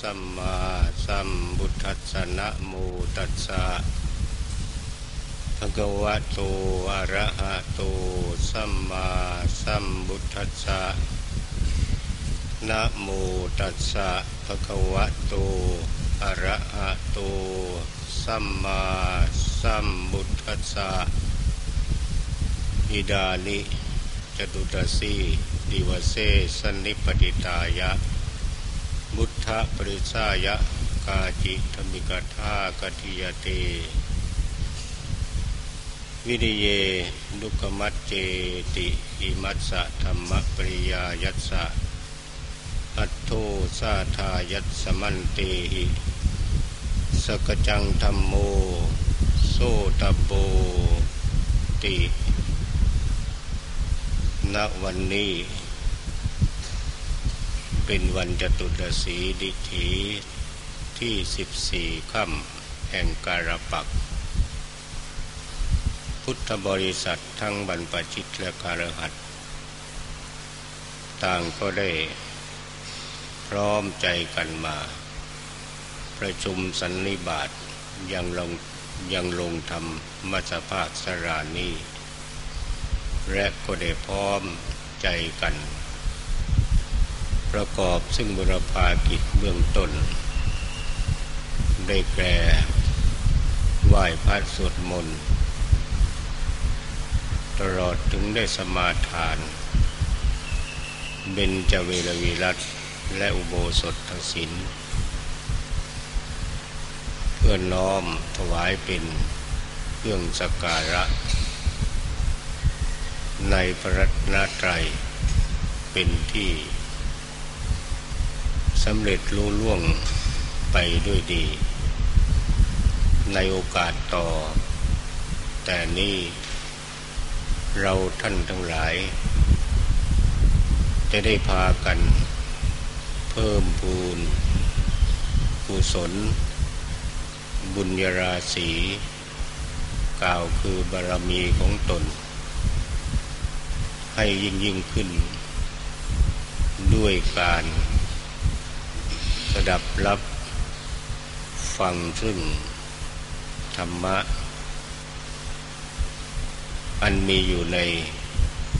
สัมมาสัมพุทัสนะโมตัสสะภะคะวะโตอะระหะโตสัมมาสัมพุทัสสะนะโมตัสสะภะคะวะโตอะระหะโตสัมมาสัมพุทัสสะอิดานิจตุตสีดิวเสสนิปติตายะ บุทธปริสายะกาจิธรรมิกธากติยเต วิริเยดุกมัจเจติอิมัสสะธรรมปริยายัสสะอัตโทสาทายัสสมันเตหิสกจังธรรมโม โซตโบติณวันนี้ เป็นวันจตุรสีดิถีที่สิบสี่ค่ำแห่งการปัก พุทธบริษัททั้งบรรพชิตและการหัดต่างก็ได้พร้อมใจกันมา ประชุมสันนิบาตยังลงยังลงทำมัสภาคสรานีและก็ได้พร้อมใจกัน ประกอบซึ่งบุรพากิจเบื้องต้น ได้แก่ไหว้พระสวดมนต์ตลอดถึงได้สมาทาน เบญจเวรวีรัตและอุโบสถทั้งสินเพื่อน้อมถวายเป็นเครื่องสักการะ ในพระรัตนตรัยเป็นที่ สำเร็จรู้ล่วงไปด้วยดี ในโอกาสต่อ แต่นี้เราท่านทั้งหลาย จะได้พากัน เพิ่มพูนกุศล บุญญาราศีกล่าวคือบารมีของตน ให้ยิ่งยิ่งขึ้น ด้วยการ สดับรับฟังซึ่งธรรมะ อันมีอยู่ใน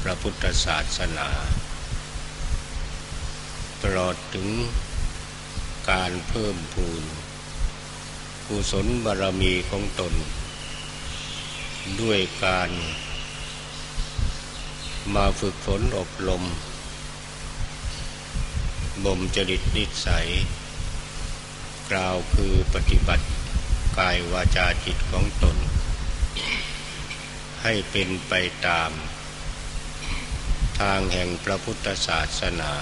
พระพุทธศาสนาตลอดถึงการเพิ่มพูนกุศลบารมีของตน ด้วยการมาฝึกฝนอบรม บ่มจริตนิสัย กล่าวคือปฏิบัติกายวาจาจิตของตน ให้เป็นไปตาม ทางแห่งพระพุทธศาสนา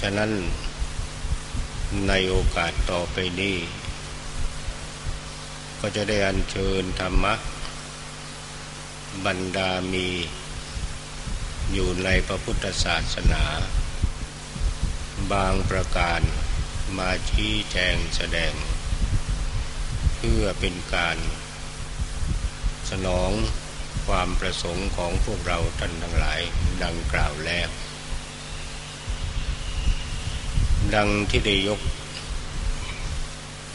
ฉะนั้นในโอกาสต่อไปนี้ ก็จะได้อัญเชิญธรรมะบรรดามี อยู่ในพระพุทธศาสนา บางประการมาชี้แจงแสดง เพื่อเป็นการสนองความประสงค์ของพวกเราท่านทั้งหลายดังกล่าวแล้ว ดังที่ได้ยก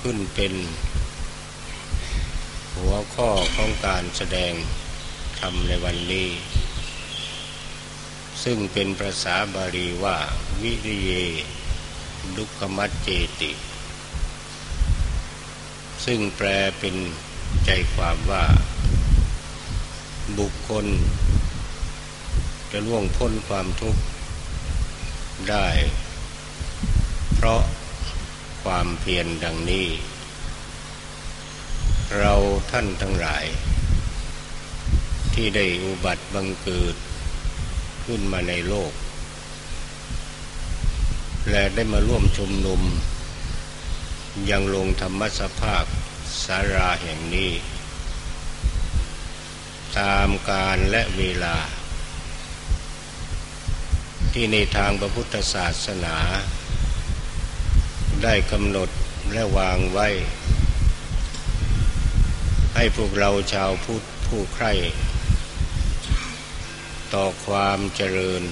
ขึ้นเป็น หัวข้อของการแสดงธรรมในวันนี้ ซึ่งเป็นภาษาบาลีว่า วิริเย ดุขมัจเจติ ซึ่งแปลเป็นใจความว่า บุคคล จะล่วงพ้นความทุกข์ได้ เพราะความเพียรดังนี้ เราท่านทั้งหลาย ที่ได้อุบัติบังเกิด ขึ้นมาในโลก และได้มาร่วมชุมนุม ยังลงธรรมสภาพสาราแห่งนี้ ตามการและเวลา ที่ในทางพระพุทธศาสนา ได้กำหนดและวางไว้ ให้พวกเราชาวพุทธผู้ใคร่ ต่อความเจริญ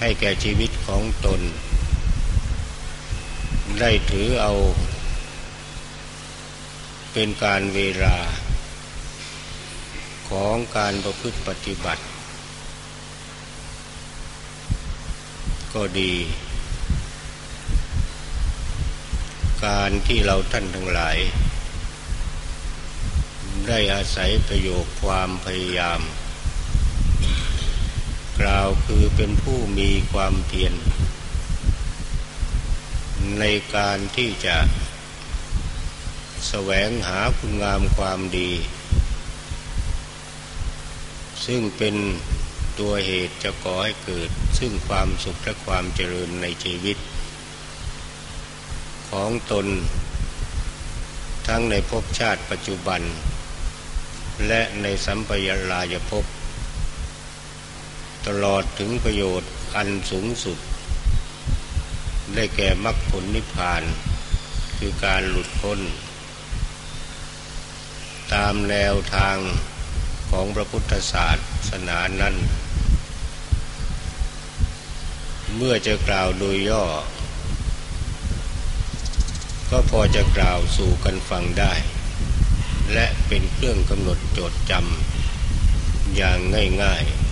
ให้แก่ชีวิตของตน ได้ถือเอา เป็นการเวลา ของการประพฤติปฏิบัติ ก็ดี การที่เราท่านทั้งหลายได้อาศัยประโยชน์ความพยายาม กล่าวคือเป็นผู้มีความเพียรในการที่จะแสวงหาคุณงามความดี ซึ่งเป็นตัวเหตุจะก่อให้เกิด ซึ่งความสุขและความเจริญในชีวิต ของตน ทั้งในภพชาติปัจจุบัน และในสัมปยาลายภพ ตลอดถึงประโยชน์อันสูงสุด ได้แก่มรรคผลนิพพาน คือการหลุดพ้น ตามแนวทางของพระพุทธศาสนานั้น เมื่อจะกล่าวโดยย่อ ก็พอจะกล่าวสู่กันฟังได้ และเป็นเครื่องกำหนดโจทย์จำอย่างง่ายๆ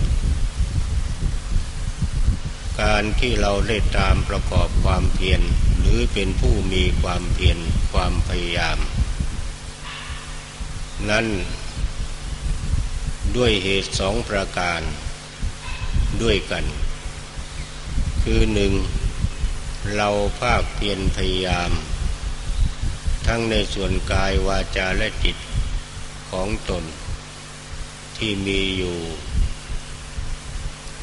การที่เราได้ตามประกอบความเพียรหรือเป็นผู้มีความเพียรความพยายาม นั้น ด้วยเหตุสองประการด้วยกัน คือหนึ่งเราภาคเพียรพยายาม ทั้งในส่วนกายวาจาและจิตของตน ที่มีอยู่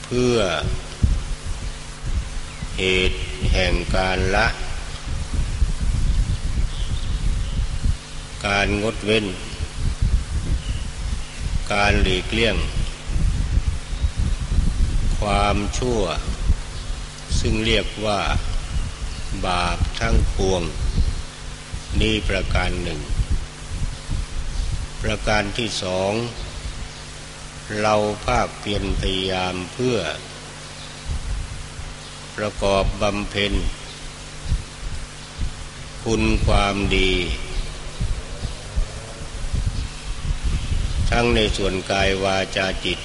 เพื่อ เหตุแห่งการละ การงดเว้น การหลีกเลี่ยง ความชั่ว ซึ่งเรียกว่า บาปทั้งปวง นี่ประการหนึ่ง ประการที่สอง เราภาคเพียรพยายามเพื่อ ประกอบบำเพ็ญ คุณความดี ทั้งในส่วนกายวาจาจิต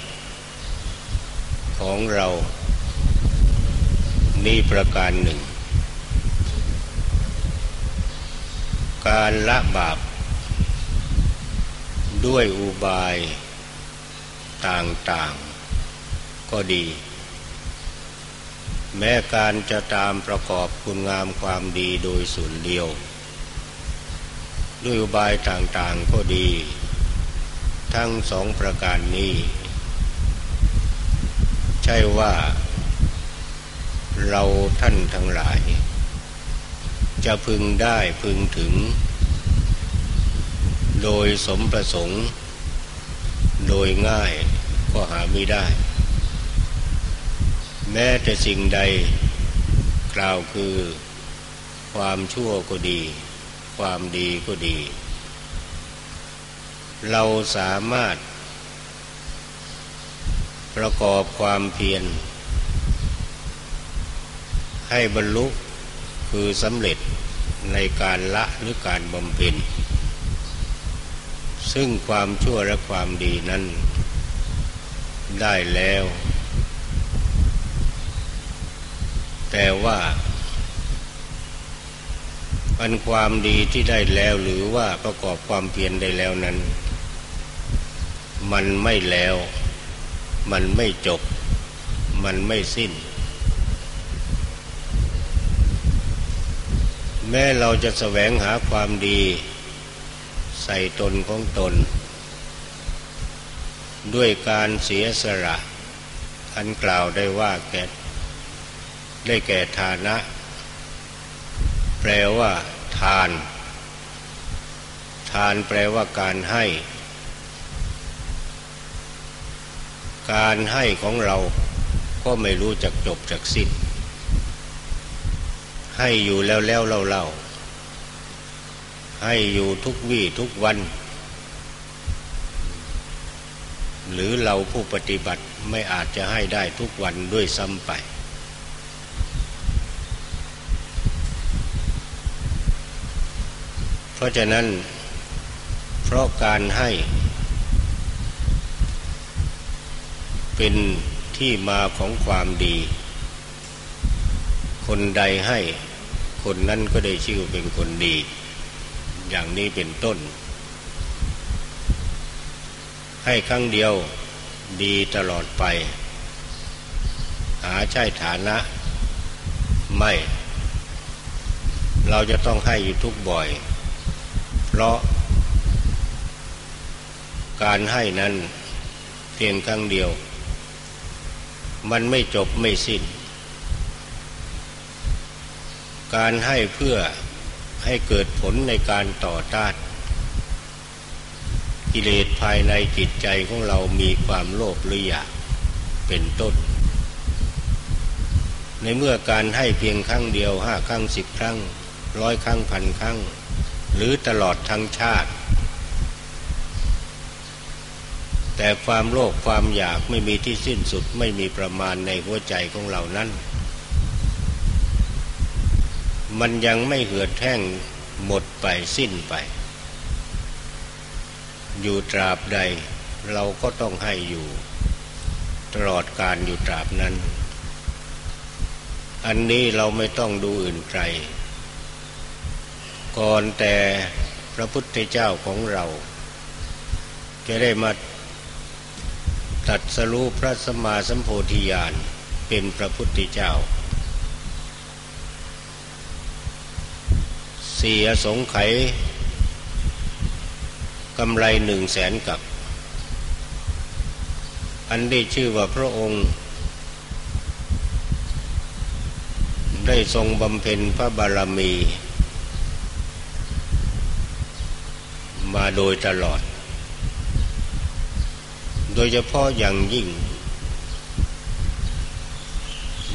ของเรา นี่ประการหนึ่ง การละบาป ด้วยอุบายต่างๆ ก็ดี แม้การจะตามประกอบคุณงามความดีโดยส่วนเดียว ด้วยอุบายต่างๆก็ดี ทั้งสองประการนี้ ใช่ว่า เราท่านทั้งหลาย จะพึงได้พึงถึง โดยสมประสงค์ โดยง่ายก็หาไม่ได้ แม้แต่สิ่งใดกล่าวคือ ความชั่วก็ดี ความดีก็ดี เราสามารถ ประกอบความเพียร ให้บรรลุคือสำเร็จในการละหรือการบำเพ็ญซึ่งความชั่วและความดีนั้น ได้แล้ว แต่ว่าอันความดีที่ได้แล้วหรือว่าประกอบความเพียรได้แล้วนั้น มันไม่แล้ว มันไม่จบ มันไม่สิ้น แม้เราจะแสวงหาความดี ใส่ตนของตน ด้วยการเสียสละอันกล่าวได้ว่าแก่ ได้แก่ทานะ แปลว่า ทาน ทานแปลว่าการให้ การให้ของเราก็ไม่รู้จักจบจากสิ้น ให้อยู่แล้วแล้วเล่าเล่าให้อยู่ทุกวี่ทุกวัน หรือเราผู้ปฏิบัติไม่อาจจะให้ได้ทุกวันด้วยซ้ำไป เพราะฉะนั้น เพราะการให้ เป็นที่มาของความดี คนใดให้ คนนั้นก็ได้ชื่อเป็นคนดี อย่างนี้เป็นต้น ให้ครั้งเดียวดีตลอดไป หาใช่ฐานะ ไม่ เราจะต้องให้อยู่ทุกบ่อย เพราะ การให้นั้นเพียงครั้งเดียว มันไม่จบไม่สิ้น การให้เพื่อให้เกิดผลในการต่อต้านกิเลสภายในจิตใจของเรามีความโลภหรืออยากเป็นต้น ในเมื่อการให้เพียงครั้งเดียวห้าครั้งสิบครั้งร้อยครั้งพันครั้ง หรือตลอดทั้งชาติ แต่ความโลภความอยากไม่มีที่สิ้นสุดไม่มีประมาณในหัวใจของเรานั้น มันยังไม่เหือดแห้งหมดไปสิ้นไป อยู่ตราบใดเราก็ต้องให้อยู่ ตลอดการอยู่ตราบนั้น อันนี้เราไม่ต้องดูอื่นไกล ก่อนแต่พระพุทธเจ้าของเรา จะได้มาตัดสรุพระสมมาสัมโพธิญาณเป็นพระพุทธเจ้าเสียสงไขกำไรหนึ่งแสนกับ อันได้ชื่อว่าพระองค์ ได้ทรงบำเพ็ญพระบารมี มาโดยตลอด โดยเฉพาะอย่างยิ่ง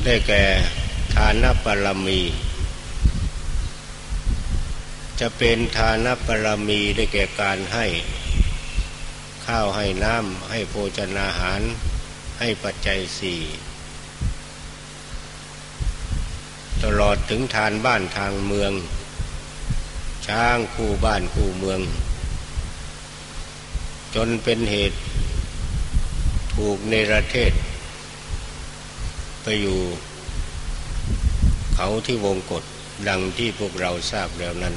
ได้แก่ทานบารมี จะเป็นทานปรมีได้แก่การให้ ข้าวให้น้ำให้โภชนาหาร ให้ปัจจัยสี่ตลอดถึงทานบ้านทางเมือง ช้างคู่บ้านคู่เมือง จนเป็นเหตุถูกในประเทศ ไปอยู่เขาที่วงกฏดังที่พวกเราทราบแล้วนั้น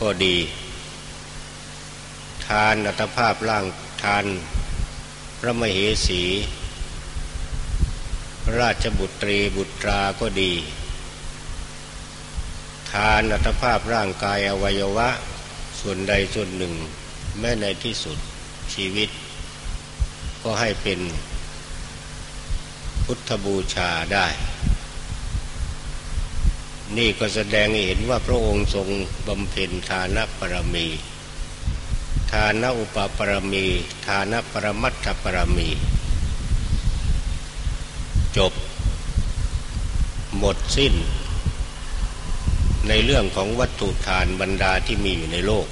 ก็ดี ทานอัตภาพร่างทานพระมเหสี ราชบุตรีบุตราก็ดี ทานอัตภาพร่างกายอวัยวะ ส่วนใดส่วนหนึ่ง แม้ในที่สุดชีวิต ก็ให้เป็นพุทธบูชาได้ นี่ก็แสดงให้เห็นว่าพระองค์ทรงบำเพ็ญทานปรมี ทานอุปปรมี ทานปรมัตถปรมี จบ หมดสิ้น ในเรื่องของวัตถุทานบรรดาที่มีอยู่ในโลก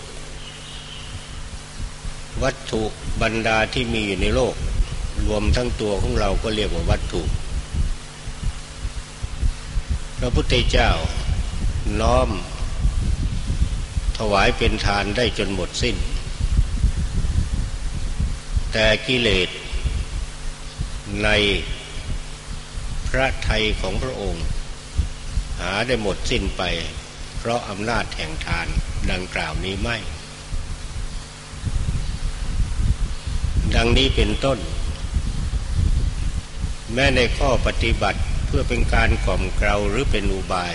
วัตถุบรรดาที่มีอยู่ในโลก รวมทั้งตัวของเราก็เรียกว่าวัตถุ พระพุทธเจ้าน้อม ถวายเป็นทานได้จนหมดสิ้น แต่กิเลสในพระไทยของพระองค์ หาได้หมดสิ้นไป เพราะอำนาจแห่งทานดังกล่าวนี้ไม่ ดังนี้เป็นต้น แม้ในข้อปฏิบัติเพื่อเป็นการกล่อมเกลาหรือเป็นอุบาย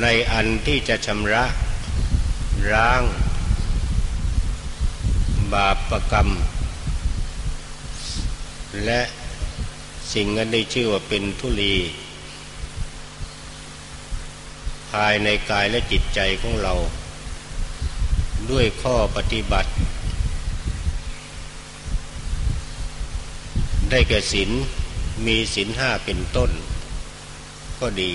ในอันที่จะชำระร้าง บาปรกรรม และสิ่งนั้นได้ชื่อว่าเป็นทุลี ภายในกายและจิตใจของเรา ด้วยข้อปฏิบัติ ได้แก่ศีลมีศีลห้าเป็นต้น ก็ดี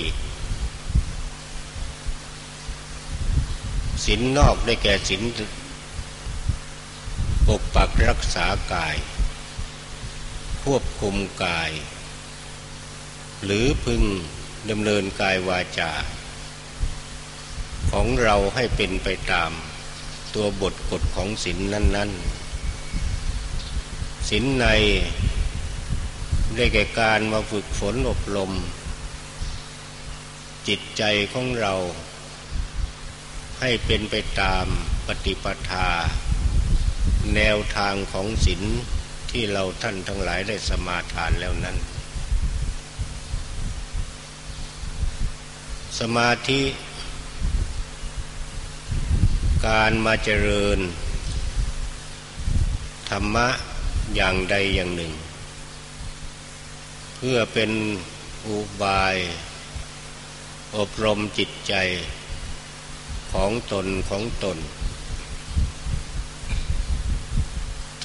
ศีลนนอกได้แก่ศีลปกปักรักษากาย ควบคุมกาย หรือพึงดำเนินกายวาจา ของเราให้เป็นไปตาม ตัวบทกฎของศีลนนั้นๆศีลในได้แก่การมาฝึกฝนอบรม จิตใจของเรา ให้เป็นไปตามปฏิปทา แนวทางของศีลที่เราท่านทั้งหลายได้สมาทานแล้วนั้น สมาธิ การมาเจริญ ธรรมะอย่างใดอย่างหนึ่ง เพื่อเป็นอุบาย อบรมจิตใจของตนของตน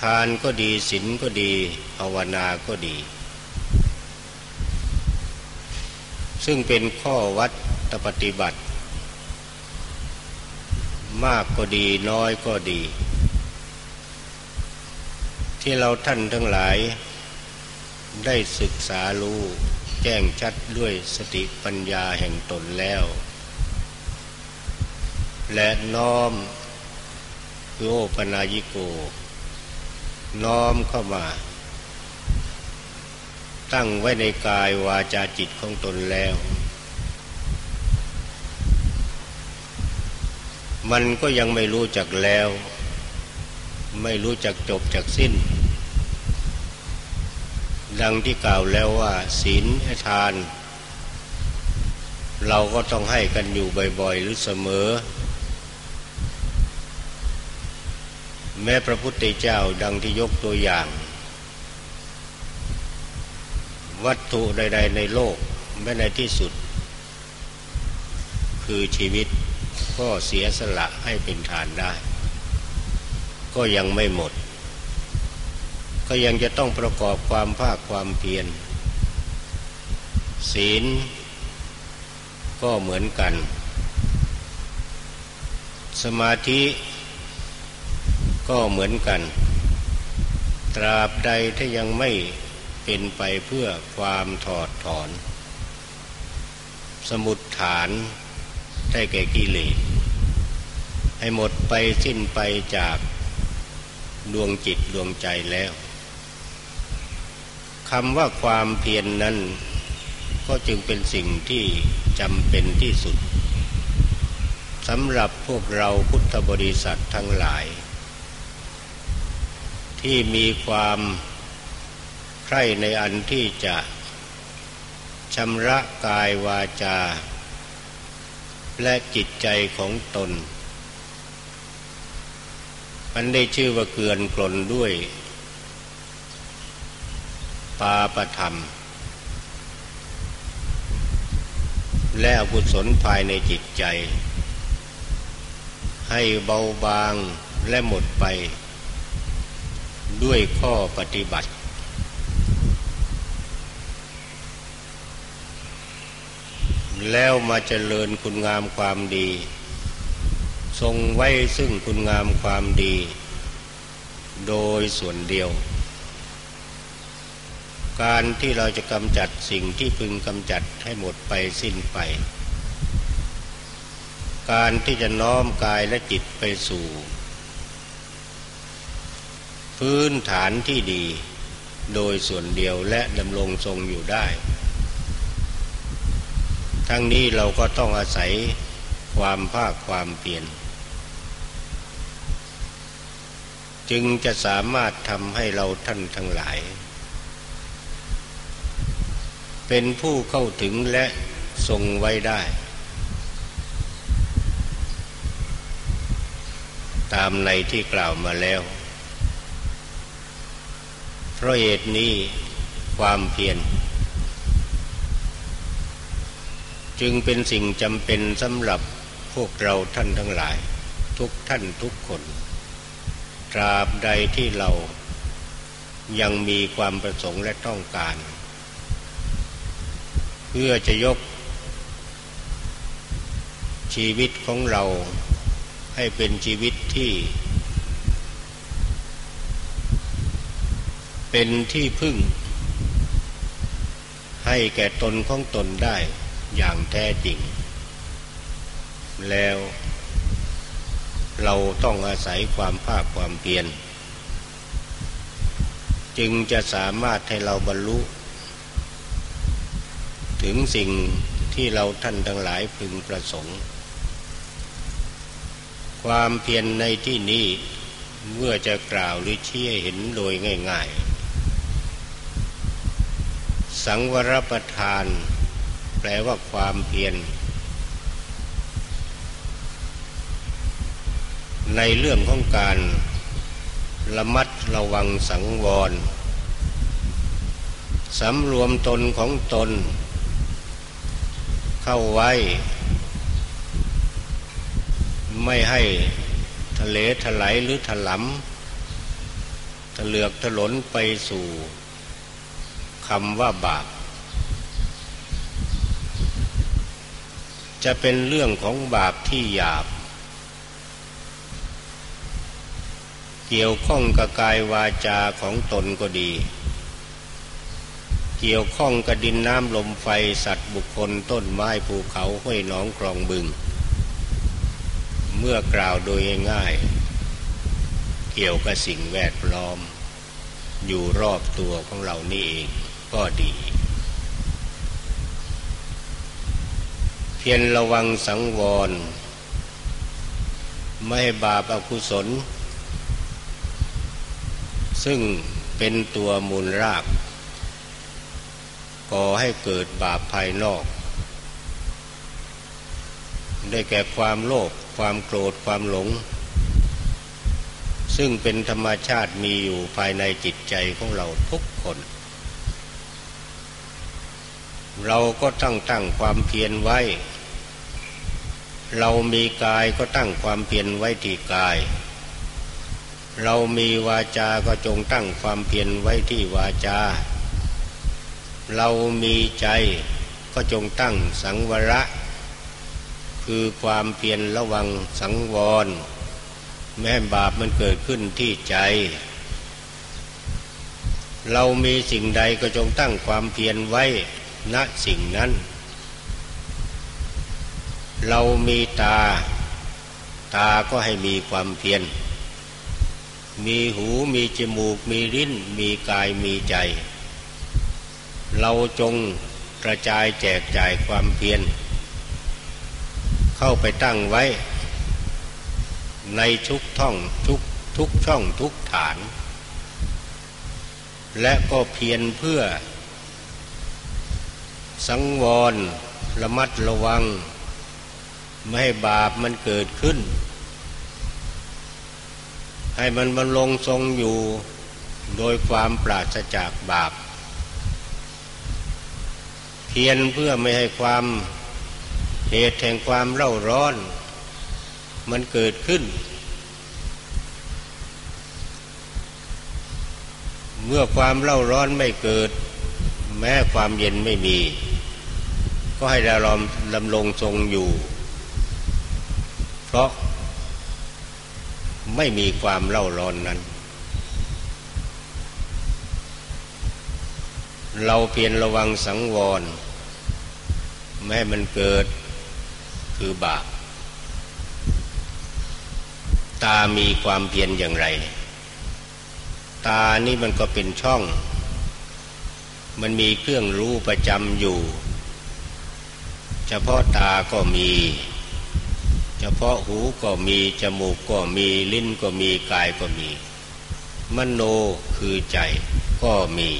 ทานก็ดีศีลก็ดี ภาวนาก็ดี ซึ่งเป็นข้อวัดปฏิบัติ มากก็ดีน้อยก็ดี ที่เราท่านทั้งหลาย ได้ศึกษารู้ แจ้งชัดด้วยสติปัญญาแห่งตนแล้ว และน้อมคือโอปนายิโก น้อมเข้ามา ตั้งไว้ในกายวาจาจิตของตนแล้ว มันก็ยังไม่รู้จักแล้ว ไม่รู้จักจบจากสิ้น ดังที่กล่าวแล้วว่าศีลทาน เราก็ต้องให้กันอยู่บ่อยๆ หรือเสมอ แม้พระพุทธเจ้าดังที่ยกตัวอย่าง วัตถุใด ๆ ในโลกแม้ในที่สุด คือชีวิต ก็เสียสละให้เป็นทานได้ ก็ยังไม่หมด ก็ยังจะต้องประกอบความภาคความเพียรศีลก็เหมือนกัน สมาธิก็เหมือนกัน ตราบใดถ้ายังไม่เป็นไปเพื่อความถอดถอน สมุดฐานได้แก่กิเลส ให้หมดไปสิ้นไปจากดวงจิตดวงใจแล้วคำว่าความเพียรนนั้น ก็จึงเป็นสิ่งที่จำเป็นที่สุดสำหรับพวกเราพุทธบริษัททั้งหลาย ที่มีความใคร่ในอันที่จะชำระกายวาจา และจิตใจของตน มันได้ชื่อว่าเกลือนกลนด้วยปาปธรรม และอกุศลภายในจิตใจ ให้เบาบางและหมดไป ด้วยข้อปฏิบัติ แล้วมาเจริญคุณงามความดี ทรงไว้ซึ่งคุณงามความดี โดยส่วนเดียว การที่เราจะกำจัดสิ่งที่พึงกำจัดให้หมดไปสิ้นไป การที่จะน้อมกายและจิตไปสู่ พื้นฐานที่ดี โดยส่วนเดียวและดำรงทรงอยู่ได้ ทั้งนี้เราก็ต้องอาศัยความภาคความเปลี่ยน จึงจะสามารถทำให้เราท่านทั้งหลาย เป็นผู้เข้าถึงและทรงไว้ได้ ตามในที่กล่าวมาแล้ว เพราะเหตุนี้ความเพียรจึงเป็นสิ่งจำเป็นสำหรับพวกเราท่านทั้งหลาย ทุกท่านทุกคน ตราบใดที่เรายังมีความประสงค์และต้องการ เพื่อจะยก ชีวิตของเราให้เป็นชีวิตที่ เป็นที่พึ่ง ให้แก่ตนของตนได้อย่างแท้จริง แล้ว เราต้องอาศัยความภาคความเพียรจึงจะสามารถให้เราบรรลุ ถึงสิ่งที่เราท่านทั้งหลายพึงประสงค์ ความเพียรในที่นี้เมื่อจะกล่าวหรือชี้ให้เห็นโดยง่าย ๆ สังวรประทาน แปลว่าความเพียร ในเรื่องของการระมัดระวังสังวร สำรวมตนของตน เข้าไว้ ไม่ให้ทะเลถลายหรือถลำทะเลือกถลนไปสู่คำว่าบาป จะเป็นเรื่องของบาปที่หยาบ เกี่ยวข้องกับกายวาจาของตนก็ดี เกี่ยวข้องกับดินน้ำลมไฟสัตว์บุคคลต้นไม้ภูเขาห้วยหนองคลองบึง เมื่อกล่าวโดยง่ายเกี่ยวกับสิ่งแวดล้อม อยู่รอบตัวของเรานี่เองก็ดี เพียรระวังสังวร ไม่ให้บาปอกุศล ซึ่งเป็นตัวมูลรากก่อให้เกิดบาปภายนอก ได้แก่ความโลภความโกรธความหลง ซึ่งเป็นธรรมชาติมีอยู่ภายในจิตใจของเราทุกคน เราก็ตั้งตั้งความเพียรไว้ เรามีกายก็ตั้งความเพียรไว้ที่กาย เรามีวาจาก็จงตั้งความเพียรไว้ที่วาจา เรามีใจก็จงตั้งสังวระ คือความเพียรระวังสังวร แม้บาปมันเกิดขึ้นที่ใจ เรามีสิ่งใดก็จงตั้งความเพียรไว้ณสิ่งนั้น เรามีตา ตาก็ให้มีความเพียร มีหูมีจมูก มีลิ้น มีกายมีใจ เราจงกระจายแจกจ่ายความเพียร เข้าไปตั้งไว้ ในทุกท่องทุกทุกช่องทุกฐาน และก็เพียรเพื่อ สังวรระมัดระวัง ไม่ให้บาปมันเกิดขึ้น ให้มันบรรลงทรงอยู่โดยความปราศจากบาป เพียรเพื่อไม่ให้ความเหตุแห่งความเร่าร้อน มันเกิดขึ้น เมื่อความเร่าร้อนไม่เกิด แม้ความเย็นไม่มี ก็ให้เราลอมลำลงทรงอยู่ เพราะ ไม่มีความเล่าร้อนนั้น เราเพียรระวังสังวร แม้มันเกิดคือบาป ตามีความเพียรอย่างไร ตานี่มันก็เป็นช่อง มันมีเครื่องรู้ประจำอยู่ เฉพาะตาก็มี เฉพาะหูก็มีจมูกก็มีลิ้นก็มีกายก็มี มโนคือใจก็มี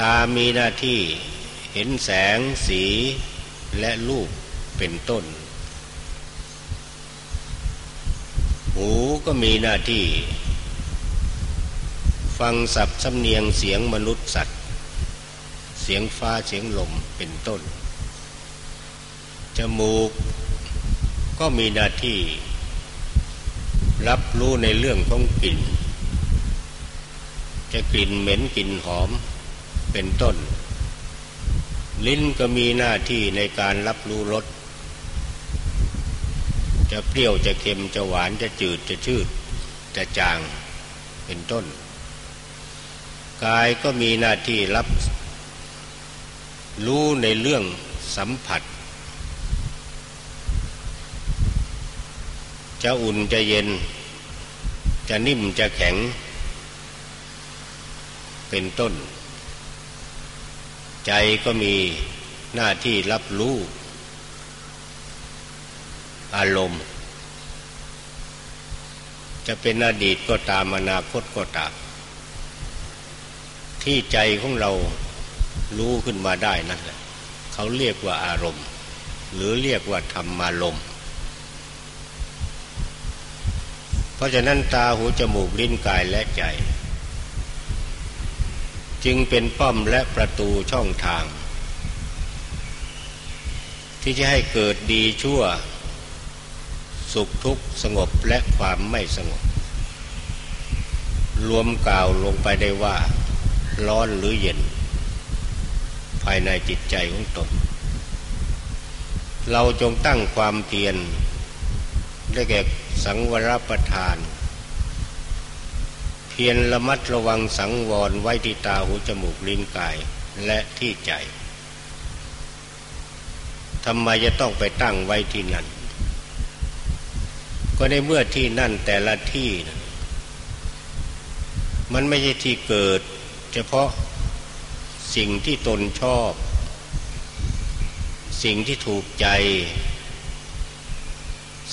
ตามีหน้าที่เห็นแสงสีและรูปเป็นต้น หูก็มีหน้าที่ ฟังสับสำเนียงเสียงมนุษย์สัตว์ เสียงฟ้าเสียงลมเป็นต้น จมูกก็มีหน้าที่ รับรู้ในเรื่องของกลิ่น จะกลิ่นเหม็นกลิ่นหอมเป็นต้น ลิ้นก็มีหน้าที่ในการรับรู้รสจะเปรี้ยวจะเค็มจะหวานจะจืดจะชืด จะจางเป็นต้น กายก็มีหน้าที่รับ รู้ในเรื่องสัมผัส จะอุ่นจะเย็น จะนิ่มจะแข็ง เป็นต้น ใจก็มีหน้าที่รับรู้ อารมณ์ จะเป็นอดีตก็ตามอนาคตก็ตามที่ใจของเรารู้ขึ้นมาได้นั่นแหละเขาเรียกว่าอารมณ์ หรือเรียกว่าธรรมารมณ์ เพราะฉะนั้นตาหูจมูกลิ้นกายและใจ จึงเป็นป้อมและประตูช่องทาง ที่จะให้เกิดดีชั่ว สุขทุกข์สงบและความไม่สงบ รวมกล่าวลงไปได้ว่า ร้อนหรือเย็น ภายในจิตใจของตนเราจงตั้งความเพียร ได้แก่สังวรประทาน เพียรระมัดระวังสังวรไว้ที่ตาหูจมูกลิ้นกายและที่ใจทำไมจะต้องไปตั้งไว้ที่นั่น ก็ในเมื่อที่นั่นแต่ละที่มันไม่ใช่ที่เกิด เฉพาะสิ่งที่ตนชอบ สิ่งที่ถูกใจ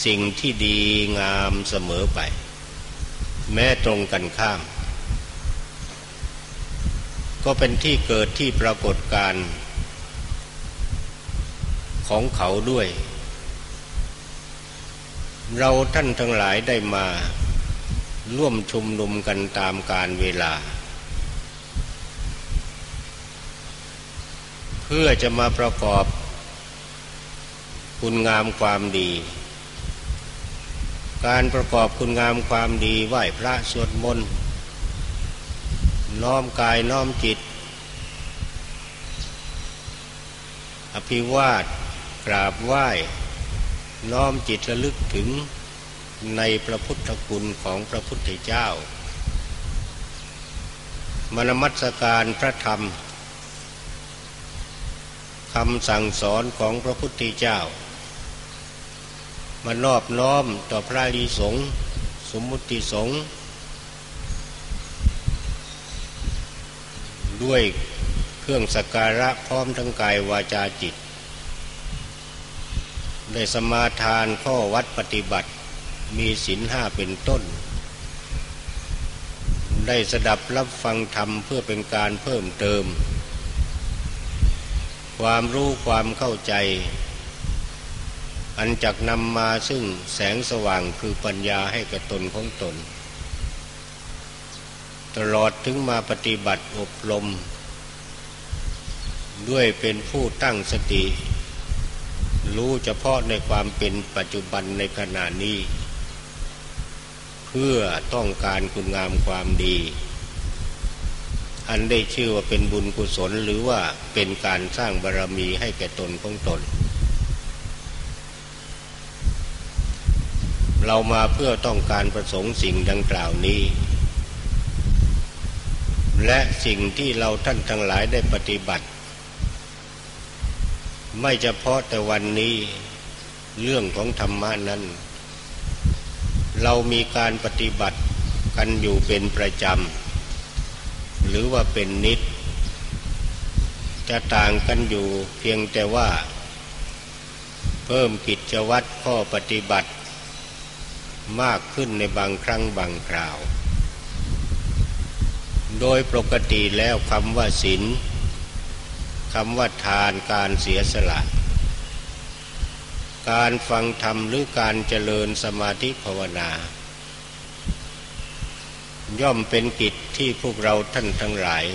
สิ่งที่ดีงามเสมอไป แม้ตรงกันข้าม ก็เป็นที่เกิดที่ปรากฏการของเขาด้วย เราท่านทั้งหลายได้มาร่วมชุมนุมกันตามการเวลา เพื่อจะมาประกอบคุณงามความดี การประกอบคุณงามความดีไหว้พระสวดมนต์น้อมกายน้อมจิต อภิวาทกราบไหว้ น้อมจิตระลึกถึงในพระพุทธคุณของพระพุทธเจ้ามนมัสการพระธรรมคำสั่งสอนของพระพุทธเจ้า มานอบน้อมต่อพระลีสงสมมุติสงด้วยเครื่องสักการะพร้อมทั้งกายวาจาจิต ได้สมาทานข้อวัดปฏิบัติมีศีลห้าเป็นต้น ได้สดับรับฟังธรรมเพื่อเป็นการเพิ่มเติม ความรู้ความเข้าใจ อันจักนำมาซึ่งแสงสว่างคือปัญญาให้กับตนของตน ตลอดถึงมาปฏิบัติอบรม ด้วยเป็นผู้ตั้งสติ รู้เฉพาะในความเป็นปัจจุบันในขณะนี้ เพื่อต้องการคุณงามความดี อันได้ชื่อว่าเป็นบุญกุศลหรือว่าเป็นการสร้างบารรมีให้แก่ตนของตน เรามาเพื่อต้องการประสงค์สิ่งดังกล่าวนี้ และสิ่งที่เราท่านทั้งหลายได้ปฏิบัติ ไม่เฉพาะแต่วันนี้เรื่องของธรรมะนั้น เรามีการปฏิบัติกันอยู่เป็นประจำ หรือว่าเป็นนิด จะต่างกันอยู่เพียงแต่ว่า เพิ่มกิจวัตรข้อปฏิบัติ มากขึ้นในบางครั้งบางคราว โดยปกติแล้วคำว่าศีลคำว่าทานการเสียสละ การฟังธรรมหรือการเจริญสมาธิภาวนา ย่อมเป็นกิจที่พวกเราท่านทั้งหลาย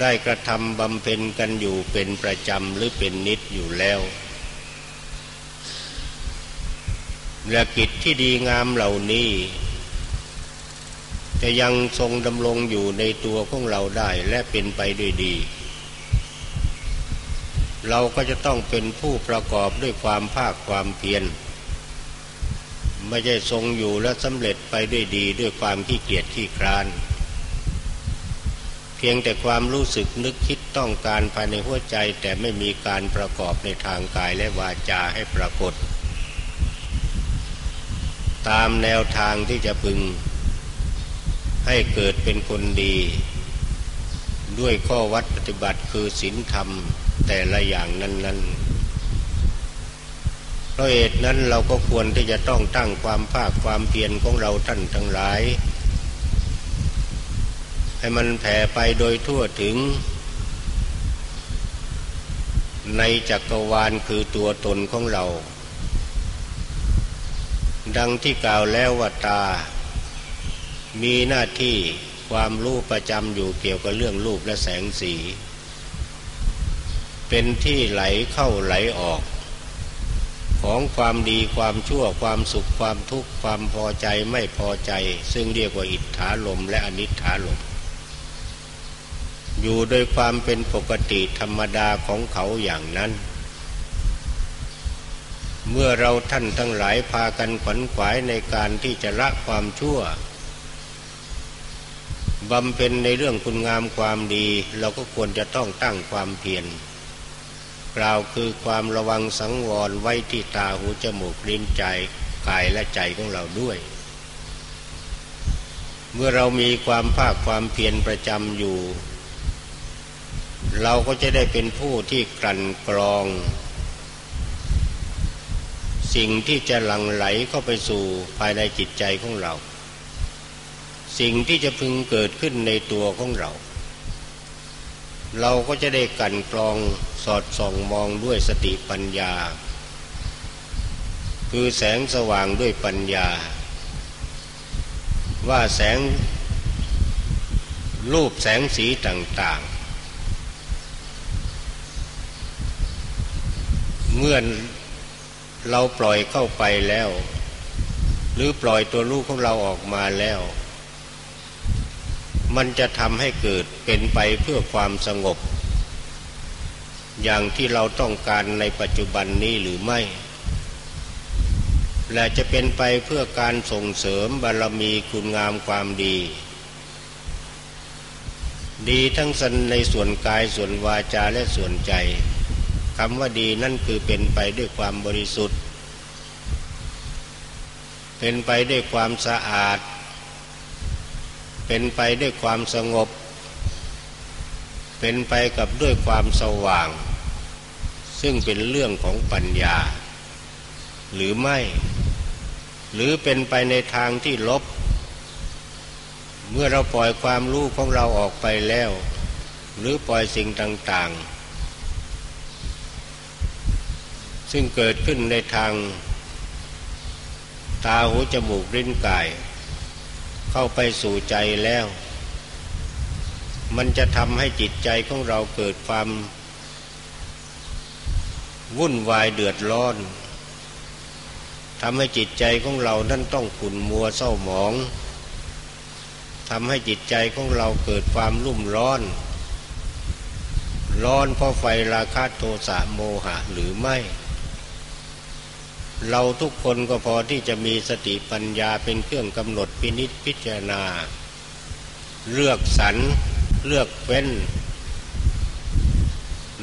ได้กระทำบำเพ็ญกันอยู่เป็นประจำหรือเป็นนิดอยู่แล้ว และกิจที่ดีงามเหล่านี้ จะยังทรงดำรงอยู่ในตัวของเราได้และเป็นไปด้วยดี เราก็จะต้องเป็นผู้ประกอบด้วยความภาคความเพียรไม่ใช่ทรงอยู่และสำเร็จไปด้วยดีด้วยความขี้เกียจขี้คร้าน เพียงแต่ความรู้สึกนึกคิดต้องการภายในหัวใจแต่ไม่มีการประกอบในทางกายและวาจาให้ปรากฏ ตามแนวทางที่จะพึง ให้เกิดเป็นคนดี ด้วยข้อวัดปฏิบัติคือศีลธรรมแต่ละอย่างนั้น ๆ เพราะเหตุนั้นเราก็ควรที่จะต้องตั้งความภาคความเพียรของเราท่านทั้งหลาย ให้มันแผ่ไปโดยทั่วถึง ในจักรวาลคือตัวตนของเรา ดังที่กล่าวแล้วว่าตา มีหน้าที่ความรู้ประจำอยู่เกี่ยวกับเรื่องรูปและแสงสี เป็นที่ไหลเข้าไหลออก ของความดีความชั่วความสุขความทุกข์ความพอใจไม่พอใจ ซึ่งเรียกว่าอิทธาลมและอนิถาลม อยู่โดยความเป็นปกติธรรมดาของเขาอย่างนั้น เมื่อเราท่านทั้งหลายพากันขวัญขวายในการที่จะละความชั่วบำเพ็ญในเรื่องคุณงามความดี เราก็ควรจะต้องตั้งความเพียรกล่าวคือความระวังสังวรไว้ที่ตาหูจมูกลิ้นใจกายและใจของเราด้วย เมื่อเรามีความภาคความเพียรประจำอยู่ เราก็จะได้เป็นผู้ที่กลั่นกรอง สิ่งที่จะหลั่งไหลเข้าไปสู่ภายในจิตใจของเรา สิ่งที่จะพึงเกิดขึ้นในตัวของเรา เราก็จะได้กันกรองสอดส่องมองด้วยสติปัญญา คือแสงสว่างด้วยปัญญา ว่าแสงรูปแสงสีต่าง ๆ เมื่อ เราปล่อยเข้าไปแล้ว หรือปล่อยตัวลูกของเราออกมาแล้ว มันจะทำให้เกิดเป็นไปเพื่อความสงบ อย่างที่เราต้องการในปัจจุบันนี้หรือไม่ และจะเป็นไปเพื่อการส่งเสริมบารมีคุณงามความดี ดีทั้งสันในส่วนกายส่วนวาจาและส่วนใจ คำว่าดีนั่นคือเป็นไปด้วยความบริสุทธิ์ เป็นไปด้วยความสะอาด เป็นไปด้วยความสงบ เป็นไปกับด้วยความสว่าง ซึ่งเป็นเรื่องของปัญญา หรือไม่ หรือเป็นไปในทางที่ลบ เมื่อเราปล่อยความรู้ของเราออกไปแล้ว หรือปล่อยสิ่งต่างๆ ซึ่งเกิดขึ้นในทาง ตาหูจมูกลิ้นกาย เข้าไปสู่ใจแล้ว มันจะทำให้จิตใจของเราเกิดความ วุ่นวายเดือดร้อนทำให้จิตใจของเรานั้นต้องขุ่นมัวเศร้าหมองทำให้จิตใจของเราเกิดความรุ่มร้อน ร้อนเพราะไฟราคะโทสะโมหะหรือไม่ เราทุกคนก็พอที่จะมีสติปัญญาเป็นเครื่องกำหนดพินิษพิจารณา เลือกสรรเลือกเว้น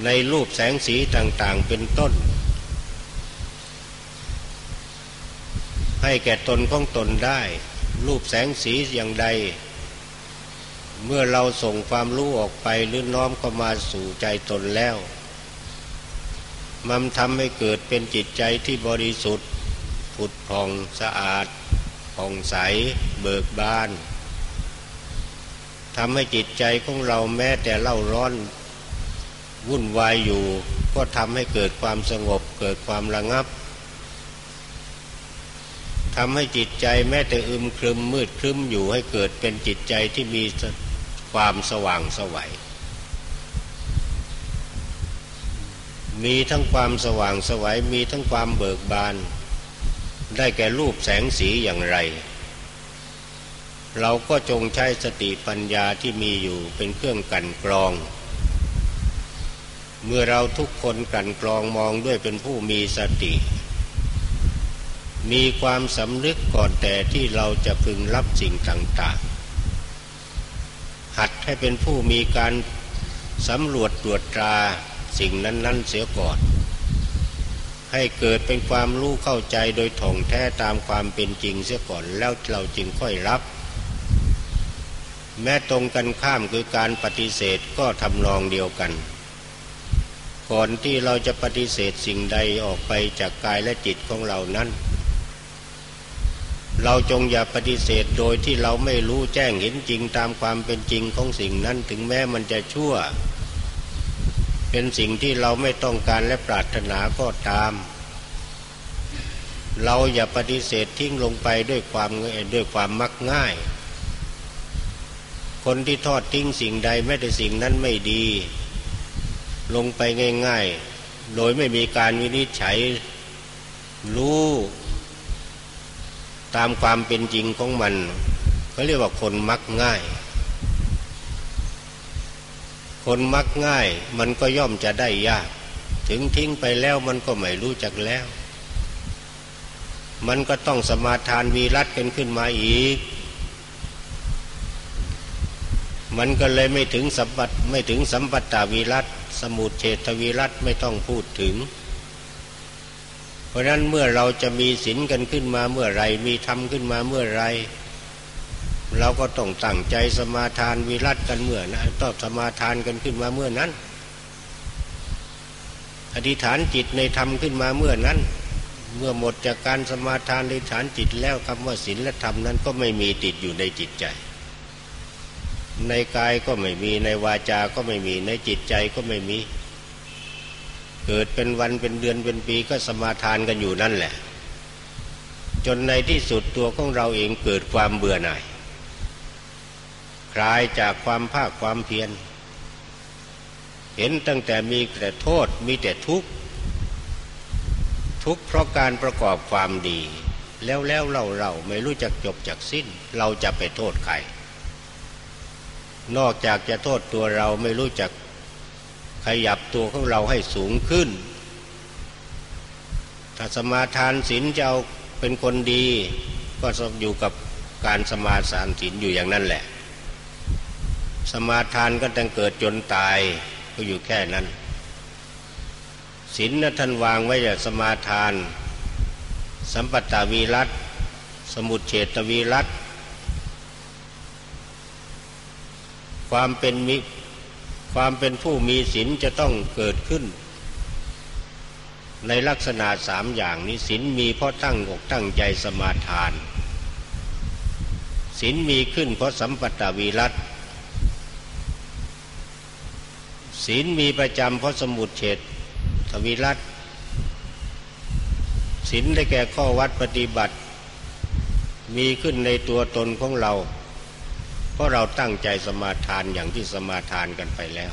ในรูปแสงสีต่างๆเป็นต้น ให้แก่ตนของตนได้ รูปแสงสีอย่างใด เมื่อเราส่งความรู้ออกไปหรือน้อมเข้ามาสู่ใจตนแล้ว มันทำให้เกิดเป็นจิตใจที่บริสุทธิ์ ผุดผ่องสะอาดผ่องใสเบิกบานทำให้จิตใจของเราแม้แต่เล่าร้อน วุ่นวายอยู่ ก็ทำให้เกิดความสงบเกิดความระงับทำให้จิตใจแม้แต่อึมครึมมืดครึมอยู่ให้เกิดเป็นจิตใจที่มีความสว่างสวัย มีทั้งความสว่างสวัยมีทั้งความเบิกบาน ได้แก่รูปแสงสีอย่างไร เราก็จงใช้สติปัญญาที่มีอยู่เป็นเครื่องกันกรอง เมื่อเราทุกคนกันกรองมองด้วยเป็นผู้มีสติ มีความสำนึกก่อนแต่ที่เราจะพึงรับสิ่งต่าง ๆ หัดให้เป็นผู้มีการสำรวจตรวจตรา สิ่งนั้น ๆ เสียก่อน ให้เกิดเป็นความรู้เข้าใจโดยถ่องแท้ตามความเป็นจริงเสียก่อนแล้วเราจึงค่อยรับ แม้ตรงกันข้ามคือการปฏิเสธก็ทำนองเดียวกัน ก่อนที่เราจะปฏิเสธสิ่งใดออกไปจากกายและจิตของเรานั้นเราจงอย่าปฏิเสธโดยที่เราไม่รู้แจ้งเห็นจริงตามความเป็นจริงของสิ่งนั้นถึงแม้มันจะชั่ว เป็นสิ่งที่เราไม่ต้องการและปรารถนาก็ตาม เราอย่าปฏิเสธทิ้งลงไปด้วยความด้วยความมักง่าย คนที่ทอดทิ้งสิ่งใดแม้แต่สิ่งนั้นไม่ดี ลงไปง่าย ๆ โดยไม่มีการวินิจฉัยรู้ตามความเป็นจริงของมันเขาเรียกว่าคนมักง่าย คนมักง่ายมันก็ย่อมจะได้ยาก ถึงทิ้งไปแล้วมันก็ไม่รู้จักแล้ว มันก็ต้องสมาทานวีรัตกันขึ้นมาอีก มันก็เลยไม่ถึงสัมปัตไม่ถึงสัมปัตตาวีรัตสมุทเฉทวีรัตไม่ต้องพูดถึง เพราะนั้นเมื่อเราจะมีศีลกันขึ้นมาเมื่อไรมีธรรมขึ้นมาเมื่อไร เราก็ต้องตั้งใจสมาทานวิรัตกันเมื่อนะต้องสมาทานกันขึ้นมาเมื่อนั้น อธิษฐานจิตในธรรมขึ้นมาเมื่อนั้น เมื่อหมดจากการสมาทานอธิษฐานจิตแล้วคำว่าศีลและธรรมนั้นก็ไม่มีติดอยู่ในจิตใจ ในกายก็ไม่มีในวาจาก็ไม่มีในจิตใจก็ไม่มี เกิดเป็นวันเป็นเดือนเป็นปีก็สมาทานกันอยู่นั่นแหละ จนในที่สุดตัวของเราเองเกิดความเบื่อหน่าย ลายจากความภาคความเพียร เห็นตั้งแต่มีแต่โทษมีแต่ทุกข์ ทุกข์เพราะการประกอบความดี แล้วแล้วเราเราไม่รู้จักจบจากสิ้น เราจะไปโทษใคร นอกจากจะโทษตัวเราไม่รู้จักขยับตัวของเราให้สูงขึ้น ถ้าสมาทานศีลจะเอาเป็นคนดี ก็อยู่กับการสมาทานศีลอยู่อย่างนั้นแหละ สมาทานก็ตั้งเกิดจนตายก็อยู่แค่นั้นศีลนะท่านวางไว้อย่างสมาทาน สัมปตาวีรัตสมุทเฉตวีรัตความเป็นมิความเป็นผู้มีศีลจะต้องเกิดขึ้น ในลักษณะสามอย่างนี้ศีลมีเพราะตั้งอกตั้งใจสมาทานศีลมีขึ้นเพราะสัมปตาวีรัต ศีลมีประจำเพราะสมุดเฉดทวีรัตศีลได้แก่ข้อวัดปฏิบัติ มีขึ้นในตัวตนของเรา เพราะเราตั้งใจสมาทานอย่างที่สมาทานกันไปแล้ว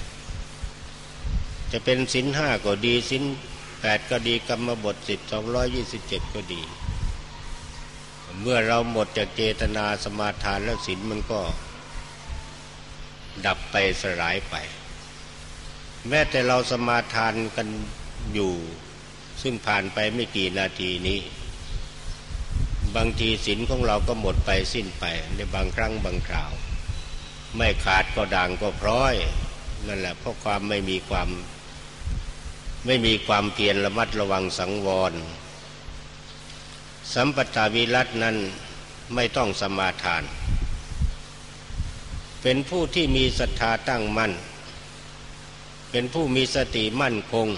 จะเป็นสินห้าก็ดีสินแปดก็ดีกรรมบทสิบสองร้อยยี่สิบเจ็ดก็ดี เมื่อเราหมดจากเจตนาสมาทานแล้วสินมันก็ดับไปสลายไป แม้แต่เราสมาทานกันอยู่ ซึ่งผ่านไปไม่กี่นาทีนี้ บางทีสินของเราก็หมดไปสิ้นไปในบางครั้งบางคราว ไม่ขาดก็ดังก็พร้อย นั่นแหละเพราะความไม่มีความไม่มีความเพียรระมัดระวังสังวร สัมปตาวิรัตนั้นไม่ต้องสมาทาน เป็นผู้ที่มีศรัทธาตั้งมั่น เป็นผู้มีสติมั่นคง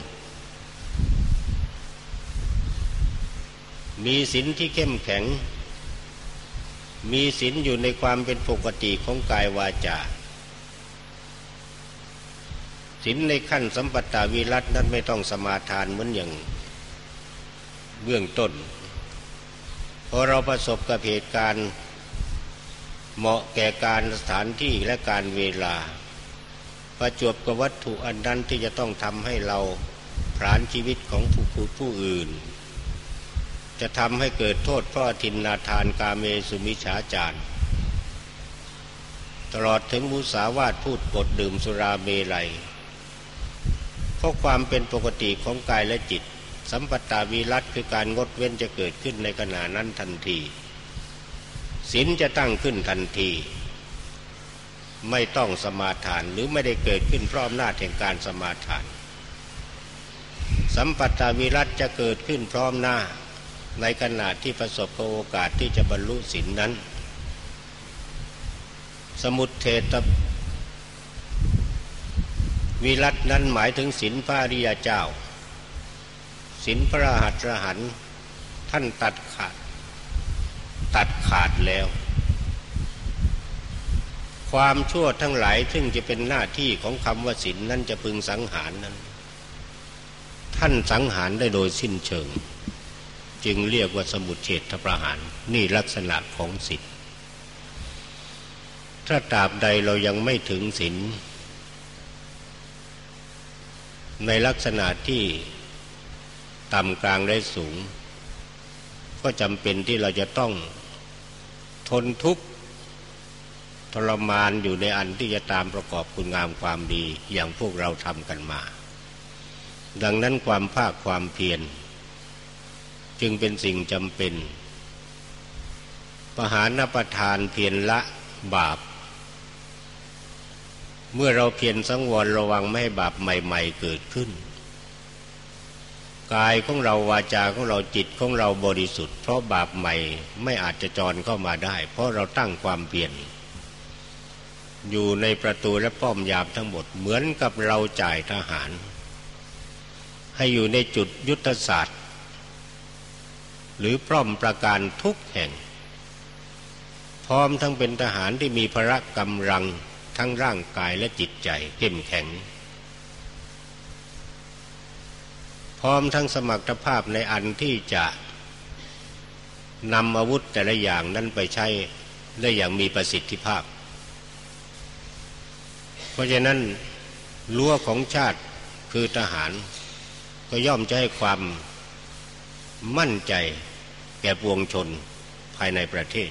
มีศีลที่เข้มแข็ง มีศีลอยู่ในความเป็นปกติของกายวาจาศีลในขั้นสัมปตาวิรัตนั้นไม่ต้องสมาทานเหมือนอย่างเบื้องต้นพอเราประสบกับเหตุการณ์เหมาะแก่การสถานที่และการเวลา ประจวบกับวัตถุอันนั้นที่จะต้องทำให้เราผลานชีวิตของผู้ผู้อื่น จะทำให้เกิดโทษเพราะทินนาทานกาเมสุมิฉาจารตลอดถึงมุสาวาทพูดปดดื่มสุราเมลัยเพราะความเป็นปกติของกายและจิต สัมปตาวีรัตคือการงดเว้นจะเกิดขึ้นในขณะนั้นทันทีศีลจะตั้งขึ้นทันที ไม่ต้องสมาทานหรือไม่ได้เกิดขึ้นเพราะอำนาจแห่งการสมาทาน สัมปัตตวิรัตจะเกิดขึ้นพร้อมหน้าในขณะที่ประสบโอกาสที่จะบรรลุศีลนนั้น สมุทเทตวิรัตนั้นหมายถึงศีลพระริยเจ้าศีลพระหัตถหันท่านตัดขาด ตัดขาดแล้ว ความชั่วทั้งหลายซึ่งจะเป็นหน้าที่ของคำว่าศีลนนั้นจะพึงสังหารนั้น ท่านสังหารได้โดยสิ้นเชิง จึงเรียกว่าสมุทเฉทประหาร นี่ลักษณะของศีลถ้าตราบใดเรายังไม่ถึงศีลในลักษณะที่ต่ำกลางและสูง ก็จำเป็นที่เราจะต้องทนทุกข์ ทรมานอยู่ในอันที่จะตามประกอบคุณงามความดีอย่างพวกเราทำกันมา ดังนั้นความภาคความเพียรจึงเป็นสิ่งจำเป็น ประหารประทานเพียรละบาป เมื่อเราเพียรสังวรระวังไม่ให้บาปใหม่ ๆ เกิดขึ้น กายของเราวาจาของเราจิตของเราบริสุทธิ์เพราะบาปใหม่ไม่อาจจะจรเข้ามาได้ เพราะเราตั้งความเปลี่ยน อยู่ในประตูและป้อมยามทั้งหมดเหมือนกับเราจ่ายทหาร ให้อยู่ในจุดยุทธศาสตร์ หรือพร้อมประการทุกแห่ง พร้อมทั้งเป็นทหารที่มีพละกำลังทั้งร่างกายและจิตใจเข้มแข็ง พร้อมทั้งสมรรถภาพในอันที่จะนำอาวุธแต่ละอย่างนั้นไปใช้ได้อย่างมีประสิทธิภาพ ราะฉะนั้นรั้วของชาติคือทหาร ก็ย่อมจะให้ความมั่นใจแก่ปวงชนภายในประเทศ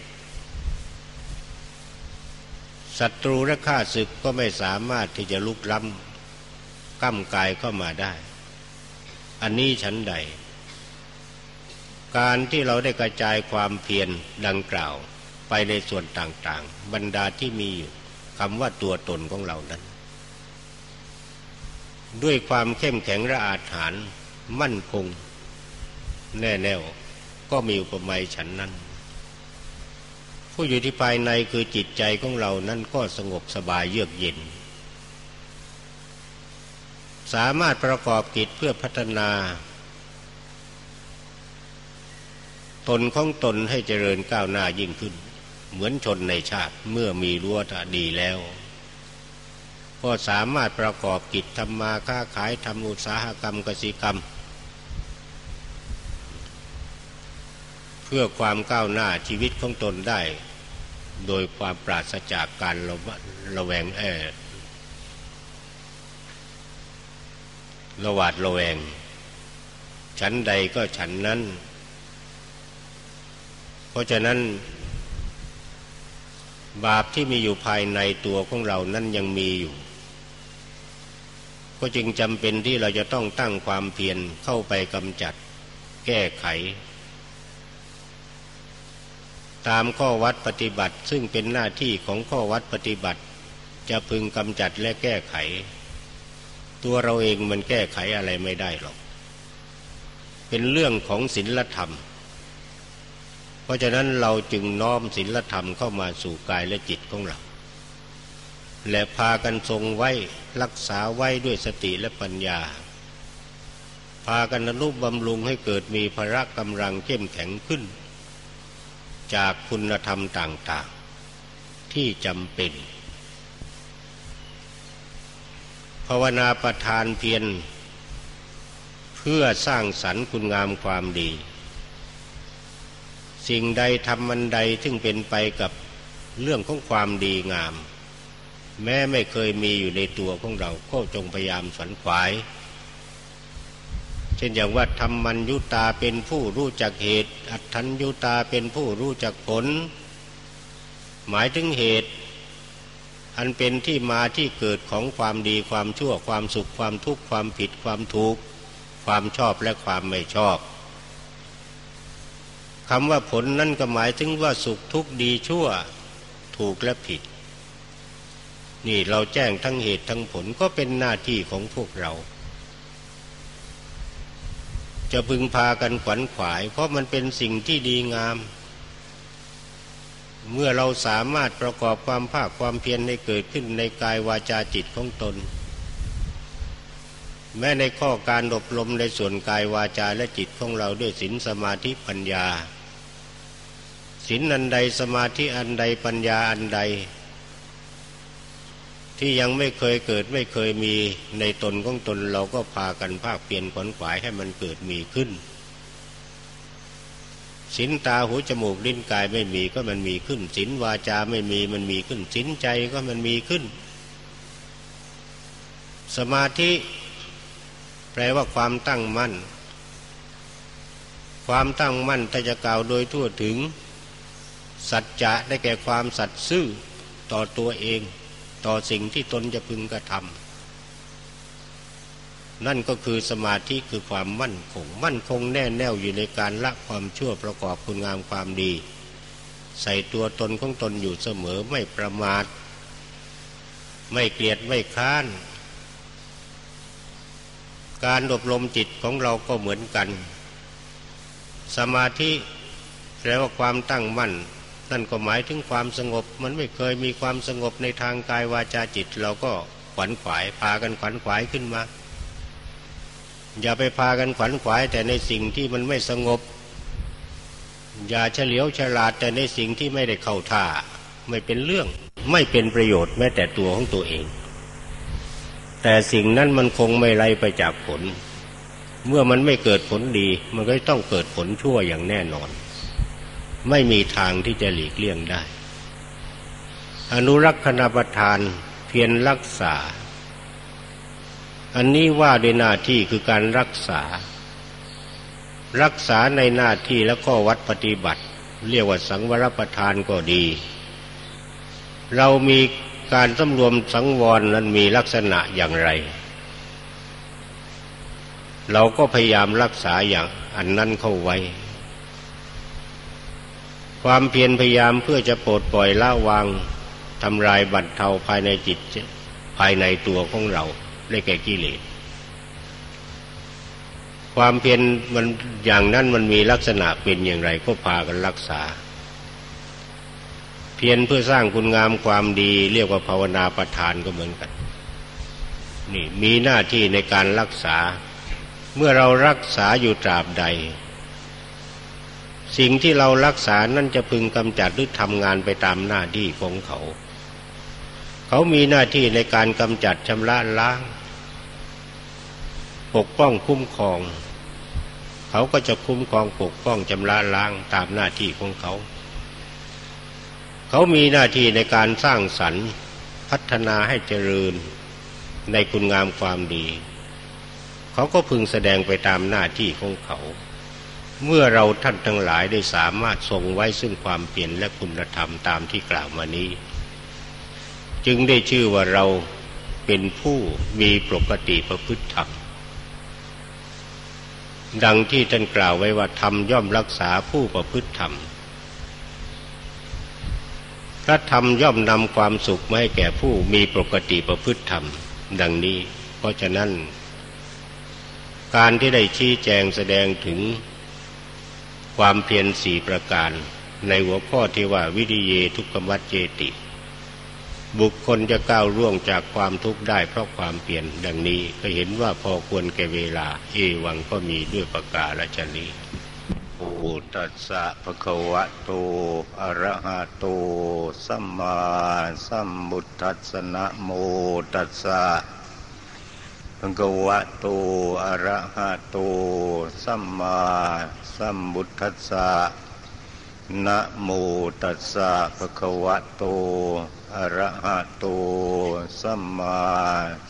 ศัตรูและข้าศึกก็ไม่สามารถที่จะลุกล้ำก้ำกายเข้ามาได้ อันนี้ฉันใด การที่เราได้กระจายความเพียรดังกล่าวไปในส่วนต่างๆ บรรดาที่มีอยู่ คำว่าตัวตนของเรานั้น ด้วยความเข้มแข็งระอาถรรพ์มั่นคง แน่แน่วก็มีอุปมาฉันนั้น ผู้อยู่ที่ภายในคือจิตใจของเรานั้นก็สงบสบายเยือกเย็น สามารถประกอบกิจเพื่อพัฒนา ตนของตนให้เจริญก้าวหน้ายิ่งขึ้น เหมือนชนในชาติเมื่อมีรั้วดีแล้ว ก็สามารถประกอบกิจทำมาค้าขายทำอุตสาหกรรมกสิกรรม เพื่อความก้าวหน้าชีวิตของตนได้ โดยความปราศจากการระระแวงแอระหวาดระแวงฉันใดก็ฉันนั้น เพราะฉะนั้น บาปที่มีอยู่ภายในตัวของเรานั้นยังมีอยู่ ก็จึงจำเป็นที่เราจะต้องตั้งความเพียรเข้าไปกำจัด แก้ไข ตามข้อวัดปฏิบัติซึ่งเป็นหน้าที่ของข้อวัดปฏิบัติ จะพึงกำจัดและแก้ไข ตัวเราเองมันแก้ไขอะไรไม่ได้หรอก เป็นเรื่องของศีลธรรม เพราะฉะนั้นเราจึงน้อมศีลธรรมเข้ามาสู่กายและจิตของเรา และพากันทรงไว้รักษาไว้ด้วยสติและปัญญา พากันอนุบำรุงให้เกิดมีพละกำลังเข้มแข็งขึ้น จากคุณธรรมต่างๆ ที่จำเป็น ภาวนาประทานเพียรเพื่อสร้างสรรค์คุณงามความดี สิ่งใดทำมันใดซึ่งเป็นไปกับเรื่องของความดีงาม แม้ไม่เคยมีอยู่ในตัวของเราก็จงพยายามสันขวาย เช่นอย่างว่าธรรมัญยุตาเป็นผู้รู้จักเหตุ อัตถัญยุตาเป็นผู้รู้จักผล หมายถึงเหตุ อันเป็นที่มาที่เกิดของความดีความชั่วความสุขความทุกข์ความผิดความถูก ความชอบและความไม่ชอบ คำว่าผลนั่นก็หมายถึงว่าสุขทุกข์ดีชั่วถูกและผิด นี่เราแจ้งทั้งเหตุทั้งผลก็เป็นหน้าที่ของพวกเรา จะพึงพากันขวัญขวาย เพราะมันเป็นสิ่งที่ดีงาม เมื่อเราสามารถประกอบความภาคความเพียรให้เกิดขึ้นในกายวาจาจิตของตน แม้ในข้อการอบรมในส่วนกายวาจาและจิตของเราด้วยศีลสมาธิปัญญา ศีลอันใดสมาธิอันใดปัญญาอันใด ที่ยังไม่เคยเกิดไม่เคยมีในตนของตนเราก็พากันภาคเปลี่ยนขวนขวายให้มันเกิดมีขึ้นสินตาหูจมูกลิ้นกายไม่มีก็มันมีขึ้นสินวาจาไม่มีมันมีขึ้นสินใจก็มันมีขึ้น สมาธิแปลว่าความตั้งมั่น ความตั้งมั่นถ้าจะกล่าวโดยทั่วถึง สัจจะได้แก่ความสัตย์ซื่อต่อตัวเอง ต่อสิ่งที่ตนจะพึงกระทำนั่นก็คือสมาธิคือความมั่นคง มั่นคงแน่แน่วอยู่ในการละความชั่วประกอบคุณงามความดี ใส่ตัวตนของตนอยู่เสมอไม่ประมาท ไม่เกลียดไม่ค้าน การอบรมจิตของเราก็เหมือนกัน สมาธิแปลว่าความตั้งมั่น นั่นก็หมายถึงความสงบ มันไม่เคยมีความสงบในทางกายวาจาจิต เราก็ขวัญขวายพากันขวัญขวายขึ้นมา อย่าไปพากันขวัญขวายแต่ในสิ่งที่มันไม่สงบ อย่าเฉลียวฉลาดแต่ในสิ่งที่ไม่ได้เข้าท่า ไม่เป็นเรื่องไม่เป็นประโยชน์แม้แต่ตัวของตัวเอง แต่สิ่งนั้นมันคงไม่ไล่ไปจากผล เมื่อมันไม่เกิดผลดี มันก็ต้องเกิดผลชั่วอย่างแน่นอน ไม่มีทางที่จะหลีกเลี่ยงได้ อนุรักษณประทานเพียรรักษา อันนี้ว่าด้วยหน้าที่คือการรักษา รักษาในหน้าที่แล้วก็วัดปฏิบัติ เรียกว่าสังวรประทานก็ดี เรามีการสำรวมสังวรนั้นมีลักษณะอย่างไร เราก็พยายามรักษาอย่างอันนั้นเข้าไว้ ความเพียรพยายามเพื่อจะปลดปล่อยละวางทำลายบัตรเทาภายในจิตภายในตัวของเราได้แก่กิเลสความเพียรมันอย่างนั้นมันมีลักษณะเป็นอย่างไรก็พากันรักษา เพียรเพื่อสร้างคุณงามความดีเรียกว่าภาวนาประทานก็เหมือนกัน นี่มีหน้าที่ในการรักษา เมื่อเรารักษาอยู่ตราบใด สิ่งที่เรารักษานั่นจะพึงกำจัดหรือทำงานไปตามหน้าที่ของเขา เขามีหน้าที่ในการกำจัดชำระล้าง ปกป้องคุ้มครอง เขาก็จะคุ้มครองปกป้องชำระล้างตามหน้าที่ของเขา เขามีหน้าที่ในการสร้างสรรค์ พัฒนาให้เจริญในคุณงามความดี เขาก็พึงแสดงไปตามหน้าที่ของเขา เมื่อเราท่านทั้งหลายได้สามารถทรงไว้ซึ่งความเปลี่ยนและคุณธรรมตามที่กล่าวมานี้ จึงได้ชื่อว่าเราเป็นผู้มีปกติประพฤติธรรม ดังที่ท่านกล่าวไว้ว่าธรรมย่อมรักษาผู้ประพฤติธรรมพระธรรมย่อมนำความสุขมาให้แก่ผู้มีปกติประพฤติธรรม ดังนี้ เพราะฉะนั้น การที่ได้ชี้แจงแสดงถึง ความเพียรสี่ประการในหัวข้อที่ว่าวิริเยทุกขมัจเจติ บุคคลจะก้าวร่วงจากความทุกข์ได้เพราะความเปลี่ยนดังนี้ก็เห็นว่าพอควรแก่เวลา เอวังก็มีด้วยประกาศชนี้โอตัสสะภะคะวะโตอะระหะโต สัมมาสัมพุทัสสะนะโมตัสสะ ภะคะวะโต อะระหะโต สัมมาสัมบุทัสสะ นะโมตัสสะภะคะวะโต อะระหะโต สัมมา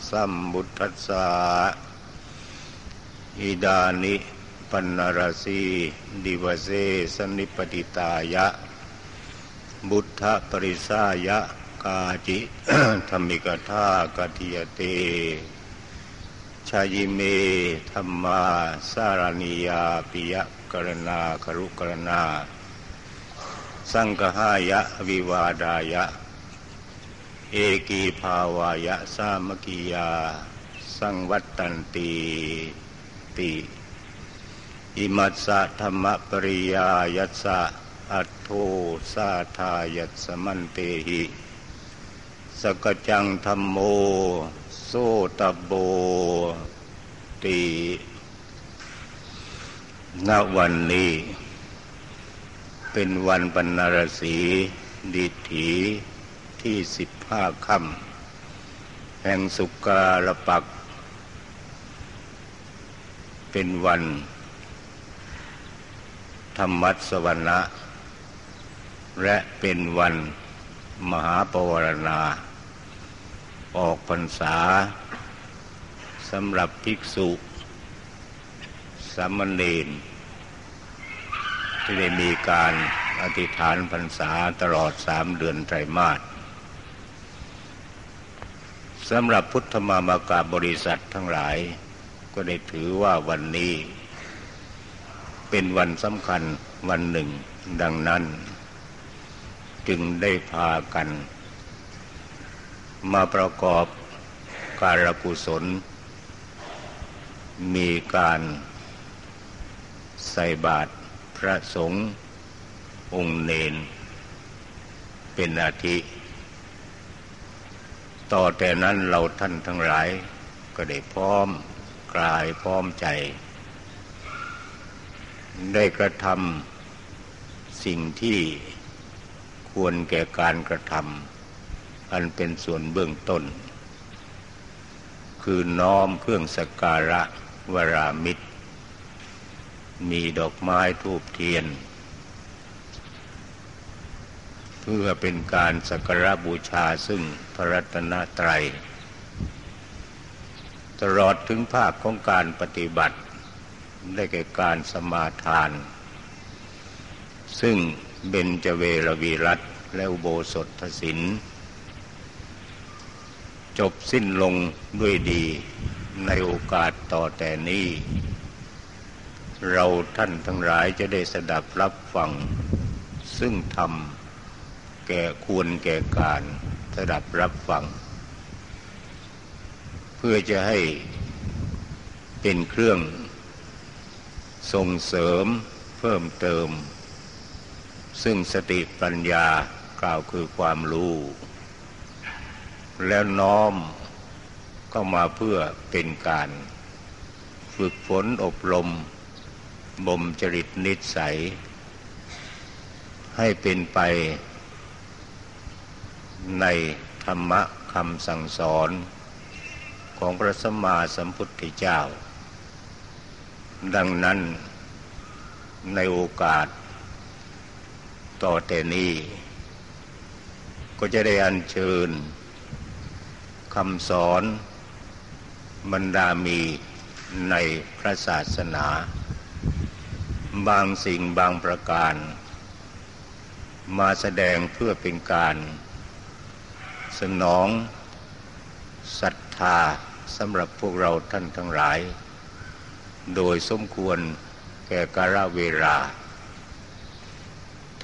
สัมบุทัสสะ อิดานิปันนรสีดิวเสสนิปติตายะ บุทธปริสายะ กาจิธรรมิกธากติยเต ชายิเมธรรมาสารณียาปิยะกรณาครุกรณา สังฆหายะวิวาดายะ เอกีภาวายะสามกิยา สังวัตตันตีติ อิมัสสะธรรมปริยายัสสะอัตโทสาทายัสมันเตหิ สกจังธรรมโม โซตโบตีณวันนี้ เป็นวันปนรสีดิถีที่สิบห้าค่ำแห่งสุกาลปัก เป็นวัน ธรรมัสวรรณะ และเป็นวันมหาปวารณา ออกพรรษาสำหรับภิกษุสามเณรที่ได้มีการอธิษฐานพรรษาตลอดสามเดือนไตรมาสสำหรับพุทธมามากาบริษัททั้งหลาย ก็ได้ถือว่าวันนี้ เป็นวันสำคัญวันหนึ่งดังนั้น จึงได้พากัน มาประกอบการกุศล มีการใส่บาตรพระสงฆ์องค์เนน เป็นอาทิ ต่อแต่นั้นเราท่านทั้งหลาย ก็ได้พร้อมกลายพร้อมใจ ได้กระทำสิ่งที่ควรแก่การกระทำ อันเป็นส่วนเบื้องต้น คือน้อมเครื่องสักการะวรามิตร มีดอกไม้ทูบเทียน เพื่อเป็นการสักการะบูชาซึ่งพระรัตนตรัย ตลอดถึงภาคของการปฏิบัติ ได้แก่การสมาทาน ซึ่งเบญจเวรวีรัตและอุโบสถศิล จบสิ้นลงด้วยดีในโอกาสต่อแต่นี้ เราท่านทั้งหลายจะได้สดับรับฟัง ซึ่งทำแก่ควรแก่การสดับรับฟัง เพื่อจะให้เป็นเครื่อง ส่งเสริมเพิ่มเติม ซึ่งสติปัญญากล่าวคือความรู้ แล้วน้อมเข้ามาเพื่อเป็นการ ฝึกฝนอบรมบ่มจริตนิสัย ให้เป็นไปในธรรมะคำสั่งสอนของพระสัมมาสัมพุทธเจ้า ดังนั้นในโอกาส ต่อแต่นี้ ก็จะได้อัญเชิญ คำสอนบรรดามีในพระศาสนา บางสิ่งบางประการ มาแสดงเพื่อเป็นการ สนองศรัทธาสำหรับพวกเราท่านทั้งหลาย โดยสมควรแก่กาลเวลา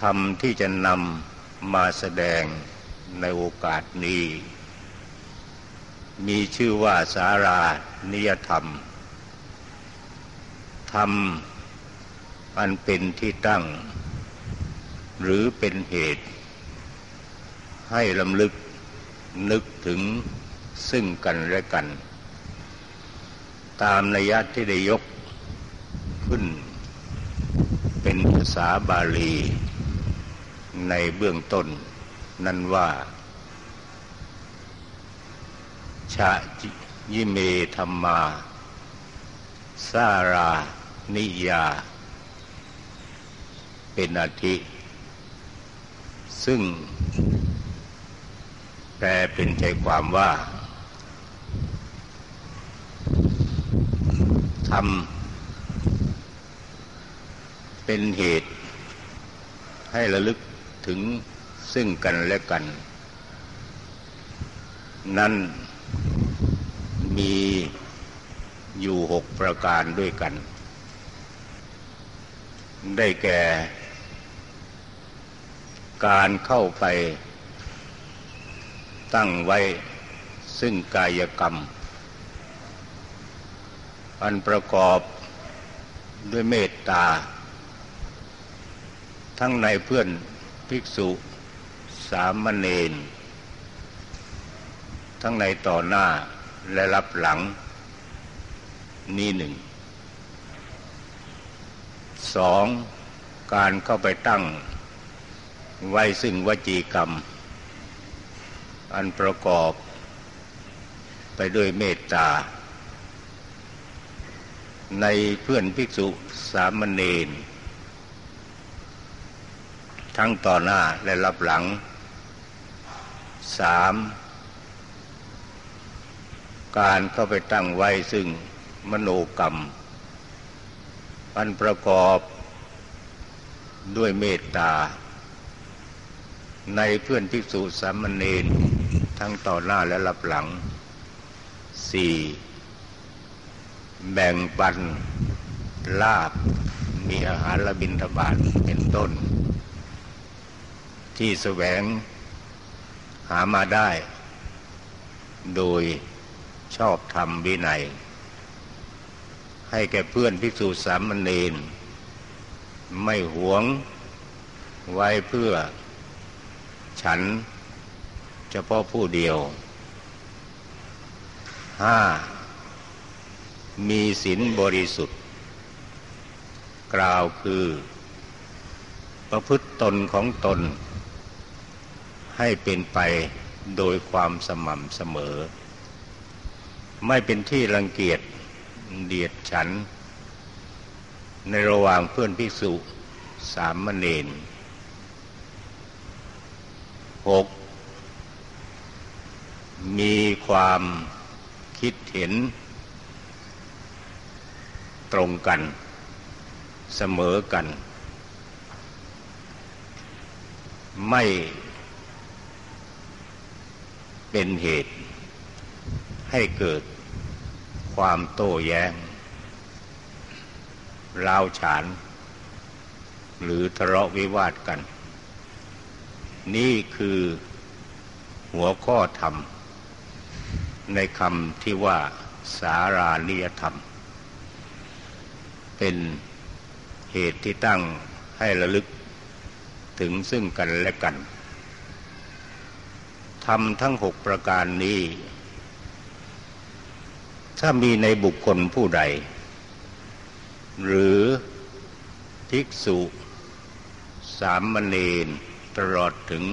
ธรรมที่จะนำมาแสดงในโอกาสนี้ มีชื่อว่าสารานิยธรรม ธรรมอันเป็นที่ตั้ง หรือเป็นเหตุ ให้ลำลึกนึกถึงซึ่งกันและกัน ตามนัยยะที่ได้ยกขึ้น เป็นภาษาบาลี ในเบื้องต้นนั่นว่า ชายิเมธรรมา สารานิยา เป็นอาทิ ซึ่ง แปลเป็นใจความว่าทำเป็นเหตุ ให้ระลึกถึงซึ่งกันและกัน นั้น มีอยู่หกประการด้วยกัน ได้แก่ การเข้าไปตั้งไว้ซึ่งกายกรรม อันประกอบด้วยเมตตา ทั้งในเพื่อนภิกษุสามเณร ทั้งในต่อหน้าและรับหลัง นี่หนึ่งสองการเข้าไปตั้ง ไว้ซึ่งวจีกรรม อันประกอบ ไปด้วยเมตตา ในเพื่อนภิกษุสามเณรทั้งต่อหน้าและรับหลังสาม การเข้าไปตั้งไว้ซึ่งมโนกรรม อันประกอบด้วยเมตตา ในเพื่อนภิกษุสามเณรทั้งต่อหน้าและรับหลังสี่แบ่งปัน ลาบ มีอาหารและบินทบาทเป็นต้น ที่แสวงหามาได้ โดย ชอบธรรมวินัย ให้แก่เพื่อนภิกษุสามเณรไม่หวงไว้เพื่อ ฉันเฉพาะผู้เดียวห้ามีศีลบริสุทธิ์ กล่าวคือ ประพฤติตนของตน ให้เป็นไปโดยความสม่ำเสมอ ไม่เป็นที่รังเกียจเดียดฉัน ในระหว่างเพื่อนภิกษุสามมเณรหกมีความคิดเห็น ตรงกัน เสมอกัน ไม่เป็นเหตุให้เกิด ความโต้แย้งร้าวฉาน หรือทะเลาะวิวาทกัน นี่คือหัวข้อธรรม ในคำที่ว่าสารานิยธรรม เป็นเหตุที่ตั้งให้ระลึกถึงซึ่งกันและกันทำทั้งหกประการนี้ ถ้ามีในบุคคลผู้ใด หรือภิกษุ สามมเณรตลอดถึง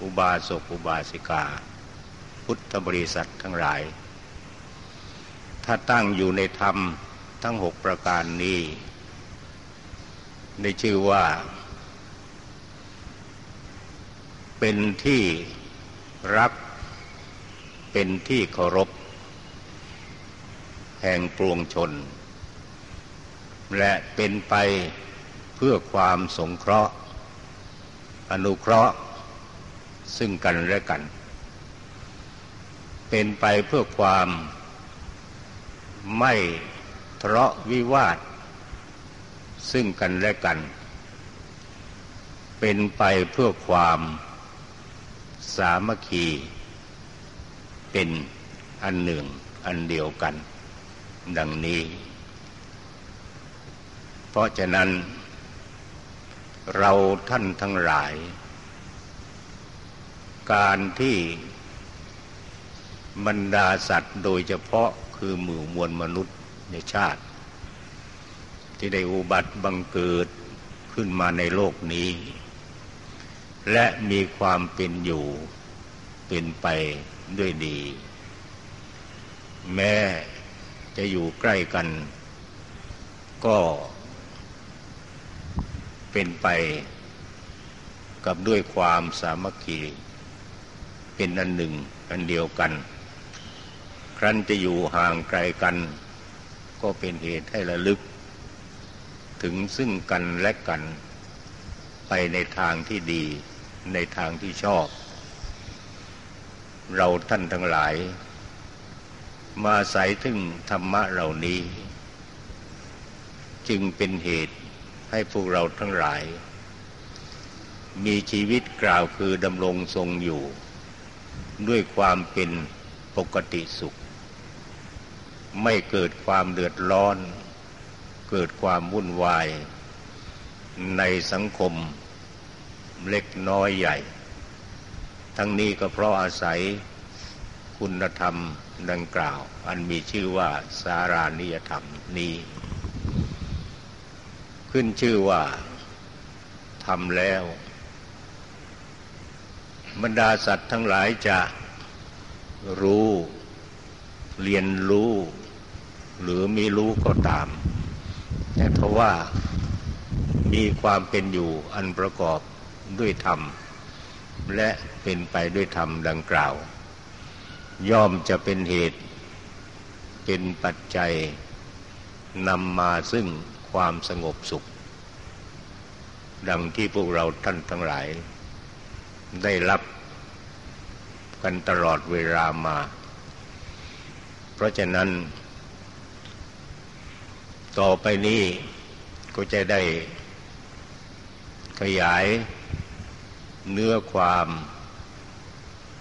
อุบาสกอุบาสิกา พุทธบริษัททั้งหลาย ถ้าตั้งอยู่ในธรรมทั้งหกประการนี้ในชื่อว่า เป็นที่รักเป็นที่เคารพ แห่งปวงชน และเป็นไปเพื่อความสงเคราะห์ อนุเคราะห์ ซึ่งกันและกัน เป็นไปเพื่อความไม่ทะเลาะวิวาท ซึ่งกันและกัน เป็นไปเพื่อความสามัคคี เป็นอันหนึ่งอันเดียวกัน ดังนี้ เพราะฉะนั้น เราท่านทั้งหลาย การที่บรรดาสัตว์โดยเฉพาะคือหมู่มวลมนุษย์ในชาติ ที่ได้อุบัติบังเกิดขึ้นมาในโลกนี้ และมีความเป็นอยู่เป็นไปด้วยดี แม้ จะอยู่ใกล้กัน ก็เป็นไปกับด้วยความสามัคคีเป็นอันหนึ่งอันเดียวกัน ครั้นจะอยู่ห่างไกลกัน ก็เป็นเหตุให้ระลึก ถึงซึ่งกันและกัน ไปในทางที่ดีในทางที่ชอบ เราท่านทั้งหลาย มาใส่ถึงธรรมะเหล่านี้ จึงเป็นเหตุให้พวกเราทั้งหลาย มีชีวิตกล่าวคือดำรงทรงอยู่ ด้วยความเป็นปกติสุข ไม่เกิดความเดือดร้อน เกิดความวุ่นวาย ในสังคมเล็กน้อยใหญ่ ทั้งนี้ก็เพราะอาศัยคุณธรรม ดังกล่าว อันมีชื่อว่าสารานิยธรรมนี้ ขึ้นชื่อว่าทำแล้ว บรรดาสัตว์ทั้งหลายจะรู้ เรียนรู้ หรือมีรู้ก็ตาม แต่ทว่ามีความเป็นอยู่อันประกอบด้วยธรรม และเป็นไปด้วยธรรมดังกล่าว ย่อมจะเป็นเหตุ เป็นปัจจัยนำมาซึ่งความสงบสุข ดังที่พวกเราท่านทั้งหลาย ได้รับกันตลอดเวลามา เพราะฉะนั้น ต่อไปนี้ก็จะได้ขยายเนื้อความ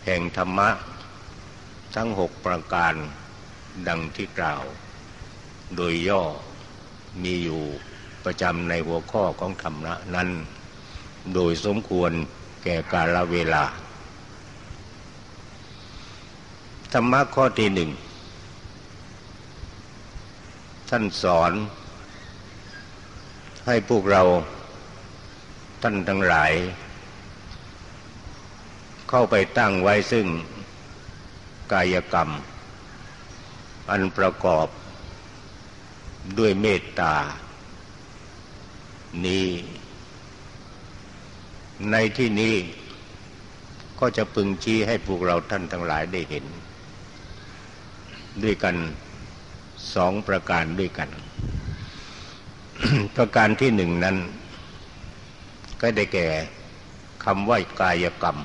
แห่งธรรมะ ทั้งหกประการดังที่กล่าว โดยย่อมีอยู่ประจำในหัวข้อของธรรมะนั้น โดยสมควรแก่กาลเวลา ธรรมะข้อที่หนึ่ง ท่านสอน ให้พวกเราท่านทั้งหลาย เข้าไปตั้งไว้ซึ่ง กายกรรม อันประกอบด้วยเมตตา นี้ ในที่นี้ก็จะพึงชี้ให้พวกเราท่านทั้งหลายได้เห็น ด้วยกันสองประการด้วยกัน ประการที่หนึ่งนั้น ก็ได้แก่คำว่ากายกรรม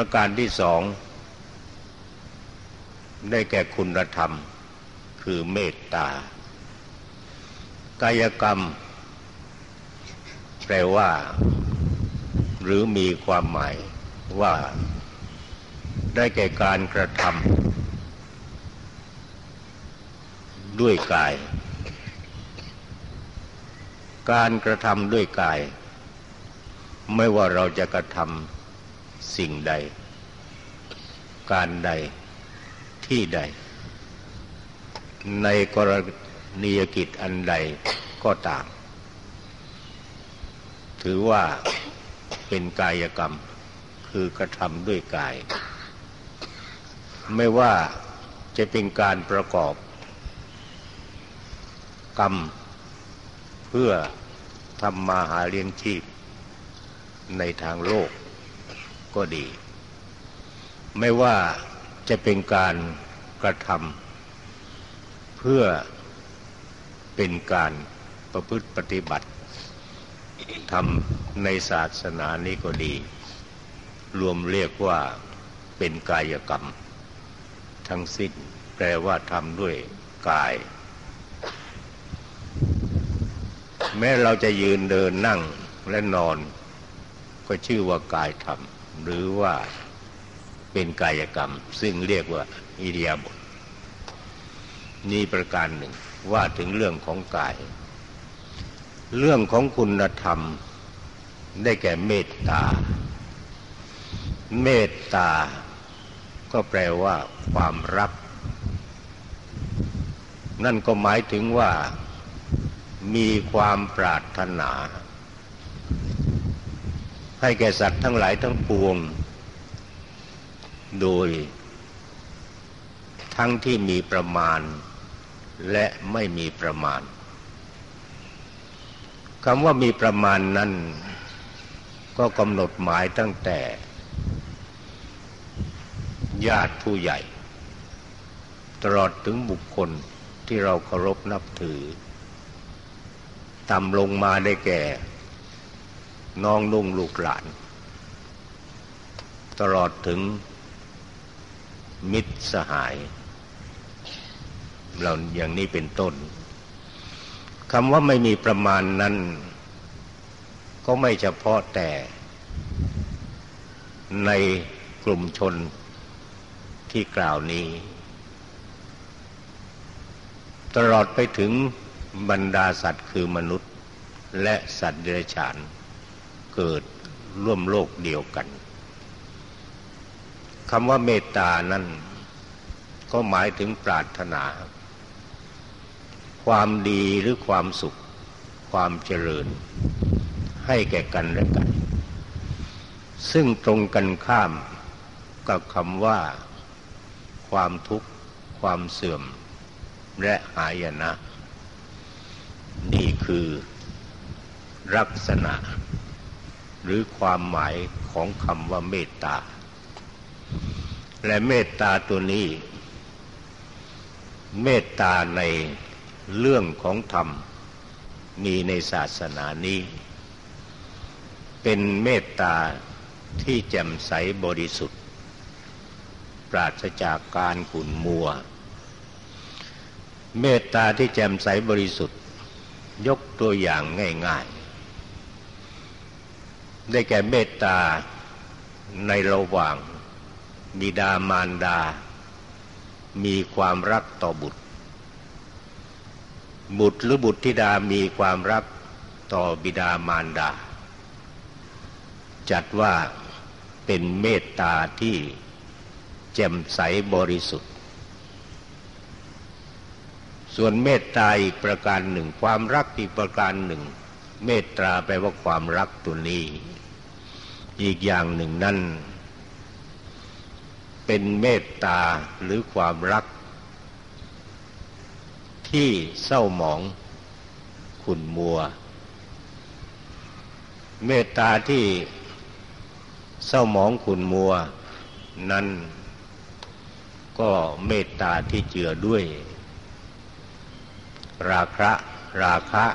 ประการที่สอง ได้แก่คุณธรรม คือเมตตา กายกรรม แปลว่า หรือมีความหมายว่า ได้แก่การกระทำด้วยกาย การกระทำด้วยกาย ไม่ว่าเราจะกระทำ สิ่งใด การใดที่ใด ในกรณียกิจอันใดก็ตาม ถือว่าเป็นกายกรรมคือกระทำด้วยกาย ไม่ว่าจะเป็นการประกอบ กรรม เพื่อทำมาหาเลี้ยงชีพในทางโลก ก็ดี ไม่ว่าจะเป็นการกระทำเพื่อเป็นการประพฤติปฏิบัติทำในศาสนานี้ก็ดี รวมเรียกว่าเป็นกายกรรม ทั้งสิ้นแปลว่าทำด้วยกาย แม้เราจะยืนเดินนั่งและนอน ก็ชื่อว่ากายทำ หรือว่าเป็นกายกรรม ซึ่งเรียกว่าอิริยาบถนี่ประการหนึ่งว่าถึงเรื่องของกาย เรื่องของคุณธรรมได้แก่เมตตา เมตตา ก็แปลว่า ความรัก นั่นก็หมายถึงว่ามีความปรารถนา ให้แก่สัตว์ทั้งหลายทั้งปวง โดย ทั้งที่มีประมาณ และไม่มีประมาณคำว่ามีประมาณนั้น ก็กำหนดหมายตั้งแต่ ญาติผู้ใหญ่ ตลอดถึงบุคคลที่เราเคารพนับถือต่ำลงมาได้แก่ น้องนุ่งลูกหลาน ตลอดถึงมิตรสหาย เราอย่างนี้เป็นต้นคำว่าไม่มีประมาณนั้น ก็ไม่เฉพาะแต่ ในกลุ่มชนที่กล่าวนี้ ตลอดไปถึงบรรดาสัตว์คือมนุษย์ และสัตว์เดรัจฉาน เกิดร่วมโลกเดียวกันคำว่าเมตตานั้นก็หมายถึงปรารถนา ความดีหรือความสุข ความเจริญ ให้แก่กันและกัน ซึ่งตรงกันข้ามกับคำว่า ความทุกข์ ความเสื่อม และหายนะ นี่คือลักษณะ หรือความหมายของคำว่าเมตตา และเมตตาตัวนี้ เมตตาในเรื่องของธรรม มีในศาสนานี้ เป็นเมตตาที่แจ่มใสบริสุทธิ์ ปราศจากการขุ่นมัว เมตตาที่แจ่มใสบริสุทธิ์ ยกตัวอย่างง่าย ๆ ได้แก่เมตตาในระหว่างบิดามารดา มีความรักต่อบุตร บุตรหรือบุตรธิดามีความรักต่อบิดามารดา จัดว่าเป็นเมตตาที่แจ่มใสบริสุทธิ์ ส่วนเมตตาอีกประการหนึ่ง ความรักอีกประการหนึ่ง เมตตาแปลว่าความรักตัวนี้ อีกอย่างหนึ่งนั่น เป็นเมตตาหรือความรัก ที่เศร้าหมองขุนมัว เมตตาที่เศร้าหมองขุนมัว นั้นก็เมตตาที่เจือด้วย ราคะ ราคะ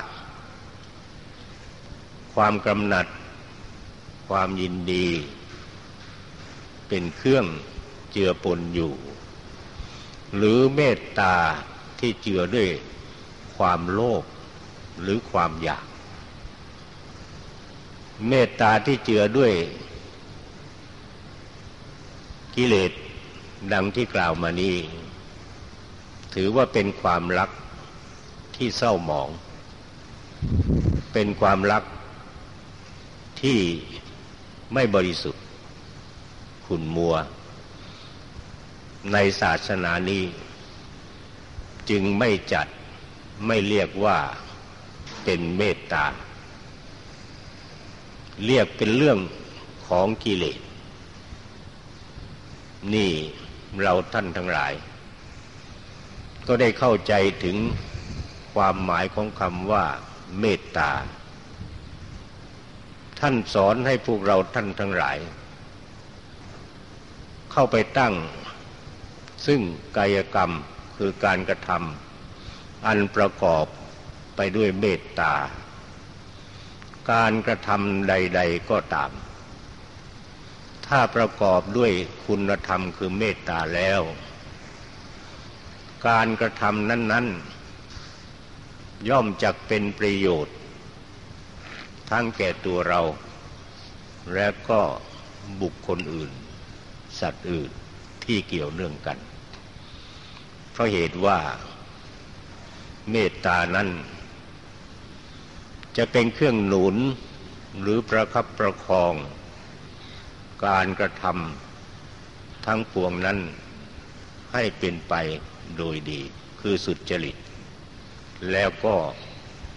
ความกำหนัด ความยินดี เป็นเครื่องเจือปนอยู่ หรือเมตตาที่เจือด้วยความโลภหรือความอยาก เมตตาที่เจือด้วย กิเลสดังที่กล่าวมานี้ ถือว่าเป็นความรักที่เศร้าหมอง เป็นความรักที่ ไม่บริสุทธิ์ ขุนมัว ในศาสนานี้ จึงไม่จัดไม่เรียกว่าเป็นเมตตา เรียกเป็นเรื่องของกิเลส นี่เราท่านทั้งหลาย ก็ได้เข้าใจถึงความหมายของคำว่าเมตตา ท่านสอนให้พวกเราท่านทั้งหลาย เข้าไปตั้ง ซึ่งกายกรรมคือการกระทำอันประกอบไปด้วยเมตตา การกระทำใด ๆก็ตาม ถ้าประกอบด้วยคุณธรรมคือเมตตาแล้ว การกระทำนั้น ๆ ย่อมจักเป็นประโยชน์ ทั้งแก่ตัวเรา และก็บุคคลอื่น สัตว์อื่นที่เกี่ยวเนื่องกัน เพราะเหตุว่าเมตตานั้น จะเป็นเครื่องหนุนหรือประคับประคอง การกระทำทั้งปวงนั้นให้เป็นไปโดยดี คือสุดจริต แล้วก็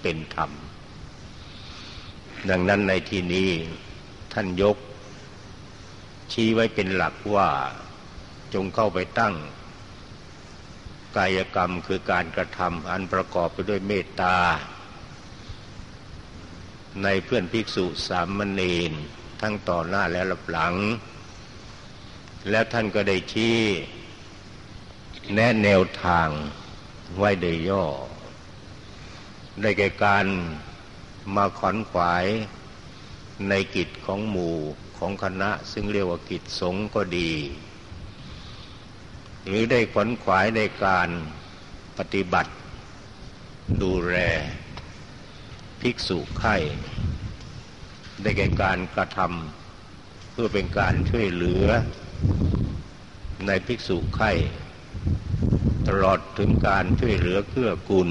เป็นธรรม ดังนั้นในที่นี้ท่านยก ชี้ไว้เป็นหลักว่าจงเข้าไปตั้ง กายกรรมคือการกระทำอันประกอบไปด้วยเมตตา ในเพื่อนภิกษุสามมณีนทั้งต่อหน้าและหลัง แล้วท่านก็ได้ชี้แนะแนวทางไว้โดยย่อ ได้แก่การ มาขอนขวายในกิจของหมู่ของคณะ ซึ่งเรียกว่ากิจสงฆ์ก็ดี หรือได้ขวนขวายในการปฏิบัติ ดูแลภิกษุไข่ได้แก่การกระทำเพื่อเป็นการช่วยเหลือ ในภิกษุไข่ตลอดถึงการช่วยเหลือเกื้อกูล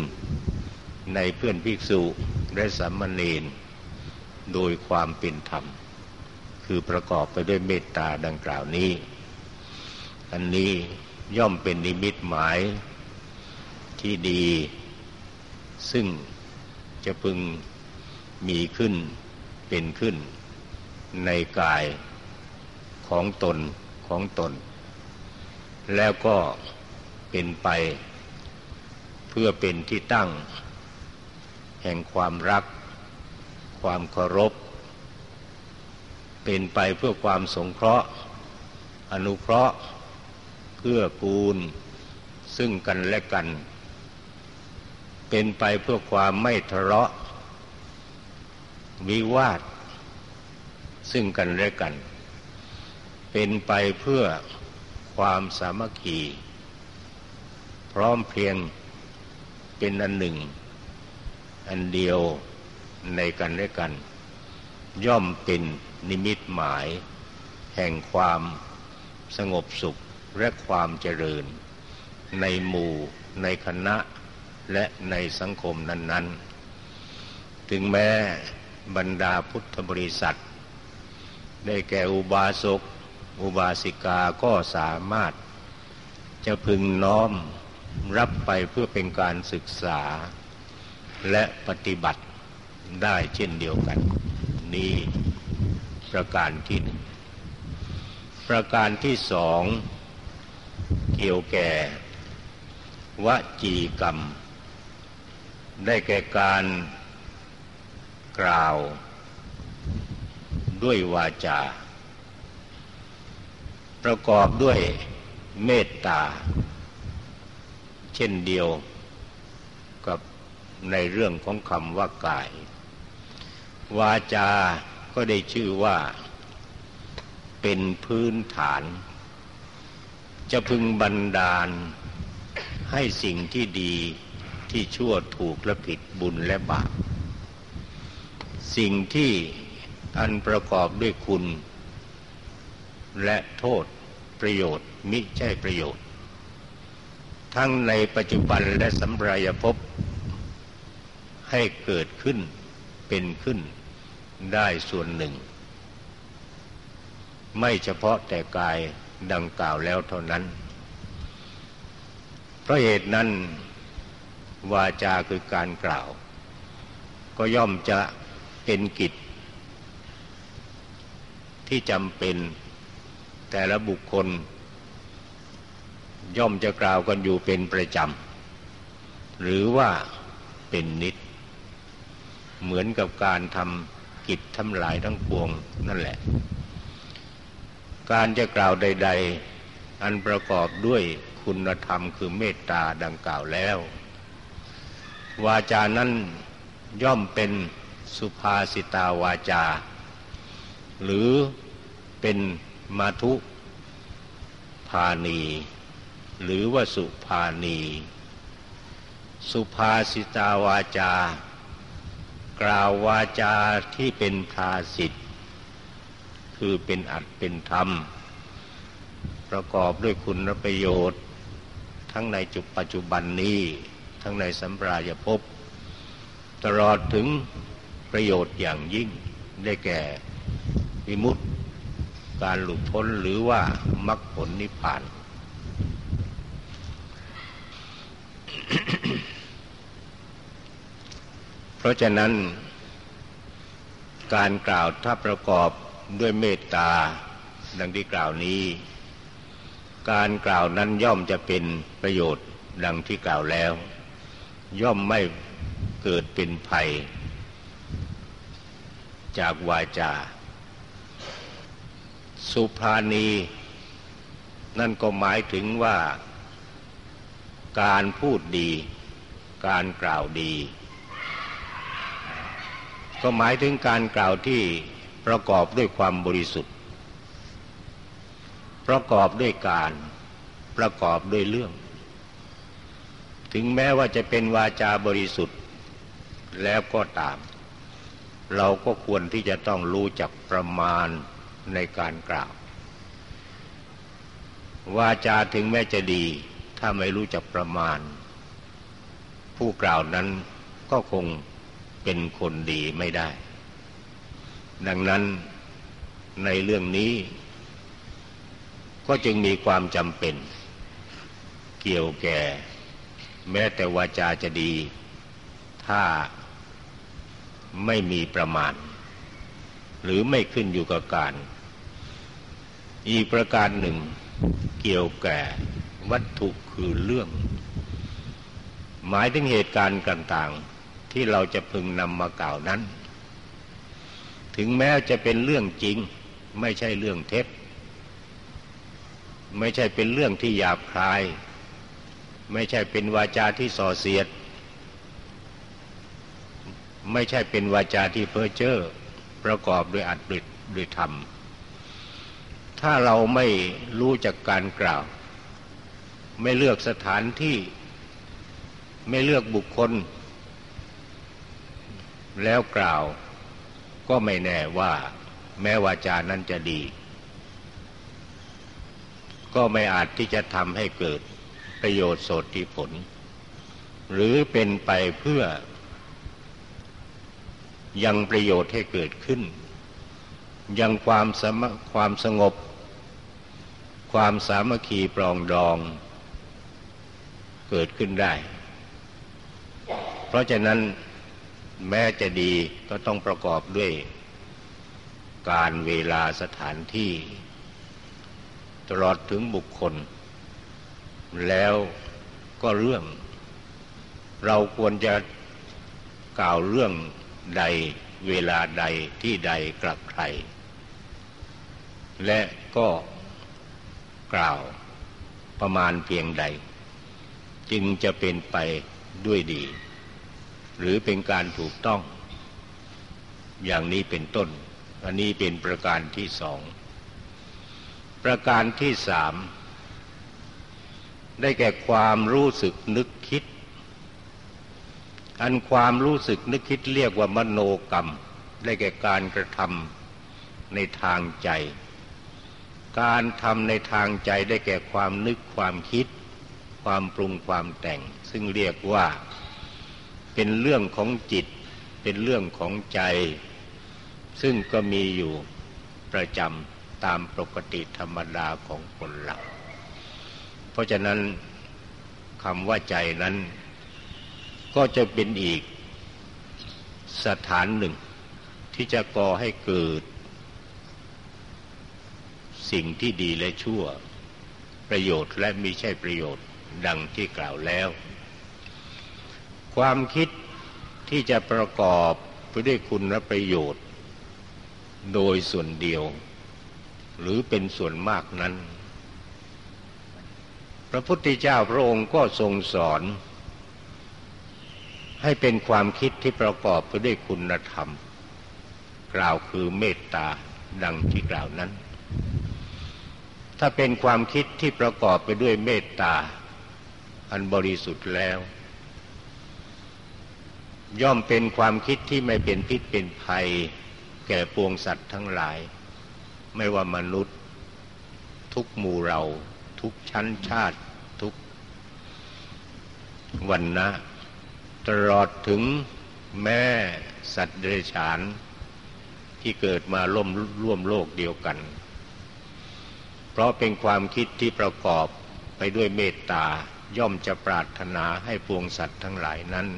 ในเพื่อนภิกษุ และสามเณรโดยความเป็นธรรม คือประกอบไปด้วยเมตตาดังกล่าวนี้ อันนี้ย่อมเป็นนิมิตหมายที่ดี ซึ่งจะพึงมีขึ้นเป็นขึ้น ในกายของตนของตน แล้วก็เป็นไป เพื่อเป็นที่ตั้ง แห่งความรัก ความเคารพ เป็นไปเพื่อความสงเคราะห์ อนุเคราะห์ เพื่อกูลซึ่งกันและกัน เป็นไปเพื่อความไม่ทะเลาะ วิวาท ซึ่งกันและกัน เป็นไปเพื่อความสามัคคี พร้อมเพรียงเป็นอันหนึ่ง อันเดียวในกันและกัน ย่อมเป็นนิมิตหมาย แห่งความสงบสุขและความเจริญ ในหมู่ ในคณะ และในสังคมนั้น ๆ ถึงแม้บรรดาพุทธบริษัท ได้แก่อุบาสกอุบาสิกาก็สามารถจะพึงน้อมรับไปเพื่อเป็นการศึกษา และปฏิบัติได้เช่นเดียวกัน นี่ประการที่หนึ่งประการที่สองเกี่ยวแก่วจีกรรม ได้แก่การกล่าว ด้วยวาจา ประกอบด้วยเมตตา เช่นเดียว ในเรื่องของคำว่ากาย วาจา ก็ได้ชื่อว่า เป็นพื้นฐาน จะพึงบันดาล ให้สิ่งที่ดีที่ชั่วถูกและผิดบุญและบาป สิ่งที่อันประกอบด้วยคุณ และโทษประโยชน์มิใช่ประโยชน์ ทั้งในปัจจุบันและสัมปรายภพ ให้เกิดขึ้นเป็นขึ้นได้ส่วนหนึ่ง ไม่เฉพาะแต่กายดังกล่าวแล้วเท่านั้น เพราะเหตุนั้น วาจาคือการกล่าว ก็ย่อมจะเป็นกิจ ที่จำเป็นแต่ละบุคคล ย่อมจะกล่าวกันอยู่เป็นประจำหรือว่าเป็นนิด เหมือนกับการทำกิจทำลายทั้งปวงนั่นแหละ การจะกล่าวใด ๆ อันประกอบด้วยคุณธรรมคือเมตตาดังกล่าวแล้ว วาจานั้นย่อมเป็นสุภาสิตาวาจา หรือเป็นมาทุพาณี หรือว่าสุภาณี สุภาสิตาวาจา กล่าววาจาที่เป็นภาสิทธ์คือเป็นอัดเป็นธรรม ประกอบด้วยคุณประโยชน์ ทั้งในจุปัจจุบันนี้ ทั้งในสัมปรายภพตลอดถึงประโยชน์อย่างยิ่งได้แก่วิมุตติการหลุดพ้นหรือว่ามรรคผลนิพพาน ราะฉะนั้น การกล่าวถ้าประกอบด้วยเมตตา ดังที่กล่าวนี้ การกล่าวนั้นย่อมจะเป็นประโยชน์ดังที่กล่าวแล้ว ย่อมไม่เกิดเป็นภัย จากวาจา สุภาณี นั่นก็หมายถึงว่า การพูดดี การกล่าวดี ก็หมายถึงการกล่าวที่ประกอบด้วยความบริสุทธิ์ ประกอบด้วยการประกอบด้วยเรื่อง ถึงแม้ว่าจะเป็นวาจาบริสุทธิ์แล้วก็ตาม เราก็ควรที่จะต้องรู้จักประมาณในการกล่าว วาจาถึงแม้จะดี ถ้าไม่รู้จักประมาณ ผู้กล่าวนั้นก็คง เป็นคนดีไม่ได้ ดังนั้นในเรื่องนี้ ก็จึงมีความจำเป็น เกี่ยวแก่ แม้แต่วาจาจะดี ถ้าไม่มีประมาณ หรือไม่ขึ้นอยู่กับการ อีกประการหนึ่ง เกี่ยวแก่วัตถุคือเรื่อง หมายถึงเหตุการณ์ต่างๆ ที่เราจะพึงนำมากล่าวนั้น ถึงแม้จะเป็นเรื่องจริง ไม่ใช่เรื่องเท็จ ไม่ใช่เป็นเรื่องที่หยาบคาย ไม่ใช่เป็นวาจาที่ส่อเสียด ไม่ใช่เป็นวาจาที่เพ้อเจ้อประกอบด้วยอัดบิดด้วยธรรม ถ้าเราไม่รู้จักการกล่าว ไม่เลือกสถานที่ ไม่เลือกบุคคล แล้วกล่าว ก็ไม่แน่ว่า แม้วาจานั้นจะดี ก็ไม่อาจที่จะทำให้เกิดประโยชน์โสติผล หรือเป็นไปเพื่อ ยังประโยชน์ให้เกิดขึ้น ยังความสมความสงบ ความสามัคคีปรองดองเกิดขึ้นได้ เพราะฉะนั้น แม้จะดีก็ต้องประกอบด้วย การเวลาสถานที่ ตลอดถึงบุคคล แล้วก็เรื่อง เราควรจะกล่าวเรื่องใดเวลาใดที่ใดกลับใคร และก็กล่าวประมาณเพียงใด จึงจะเป็นไปด้วยดี หรือเป็นการถูกต้อง อย่างนี้เป็นต้น อันนี้เป็นประการที่สอง ประการที่สาม ได้แก่ความรู้สึกนึกคิด อันความรู้สึกนึกคิดเรียกว่ามโนกรรม ได้แก่การกระทำในทางใจ การทำในทางใจได้แก่ความนึกความคิด ความปรุงความแต่ง ซึ่งเรียกว่า เป็นเรื่องของจิต เป็นเรื่องของใจ ซึ่งก็มีอยู่ประจำตามปกติธรรมดาของคนหลักเพราะฉะนั้นคำว่าใจนั้น ก็จะเป็นอีกสถานหนึ่ง ที่จะก่อให้เกิด สิ่งที่ดีและชั่ว ประโยชน์และไม่ใช่ประโยชน์ดังที่กล่าวแล้ว ความคิดที่จะประกอบไปด้วยคุณและประโยชน์ โดยส่วนเดียว หรือเป็นส่วนมากนั้น พระพุทธเจ้าพระองค์ก็ทรงสอน ให้เป็นความคิดที่ประกอบไปด้วยคุณธรรม กล่าวคือเมตตาดังที่กล่าวนั้น ถ้าเป็นความคิดที่ประกอบไปด้วยเมตตาอันบริสุทธิ์แล้ว ย่อมเป็นความคิดที่ไม่เป็นพิษเป็นภัย แก่ปวงสัตว์ทั้งหลาย ไม่ว่ามนุษย์ ทุกหมู่เรา ทุกชั้นชาติ ทุกวันนะตลอดถึงแม่สัตว์เดรัจฉาน ที่เกิดมาร่วมร่วมโลกเดียวกัน เพราะเป็นความคิดที่ประกอบไปด้วยเมตตาย่อมจะปรารถนาให้พวงสัตว์ทั้งหลายนั้น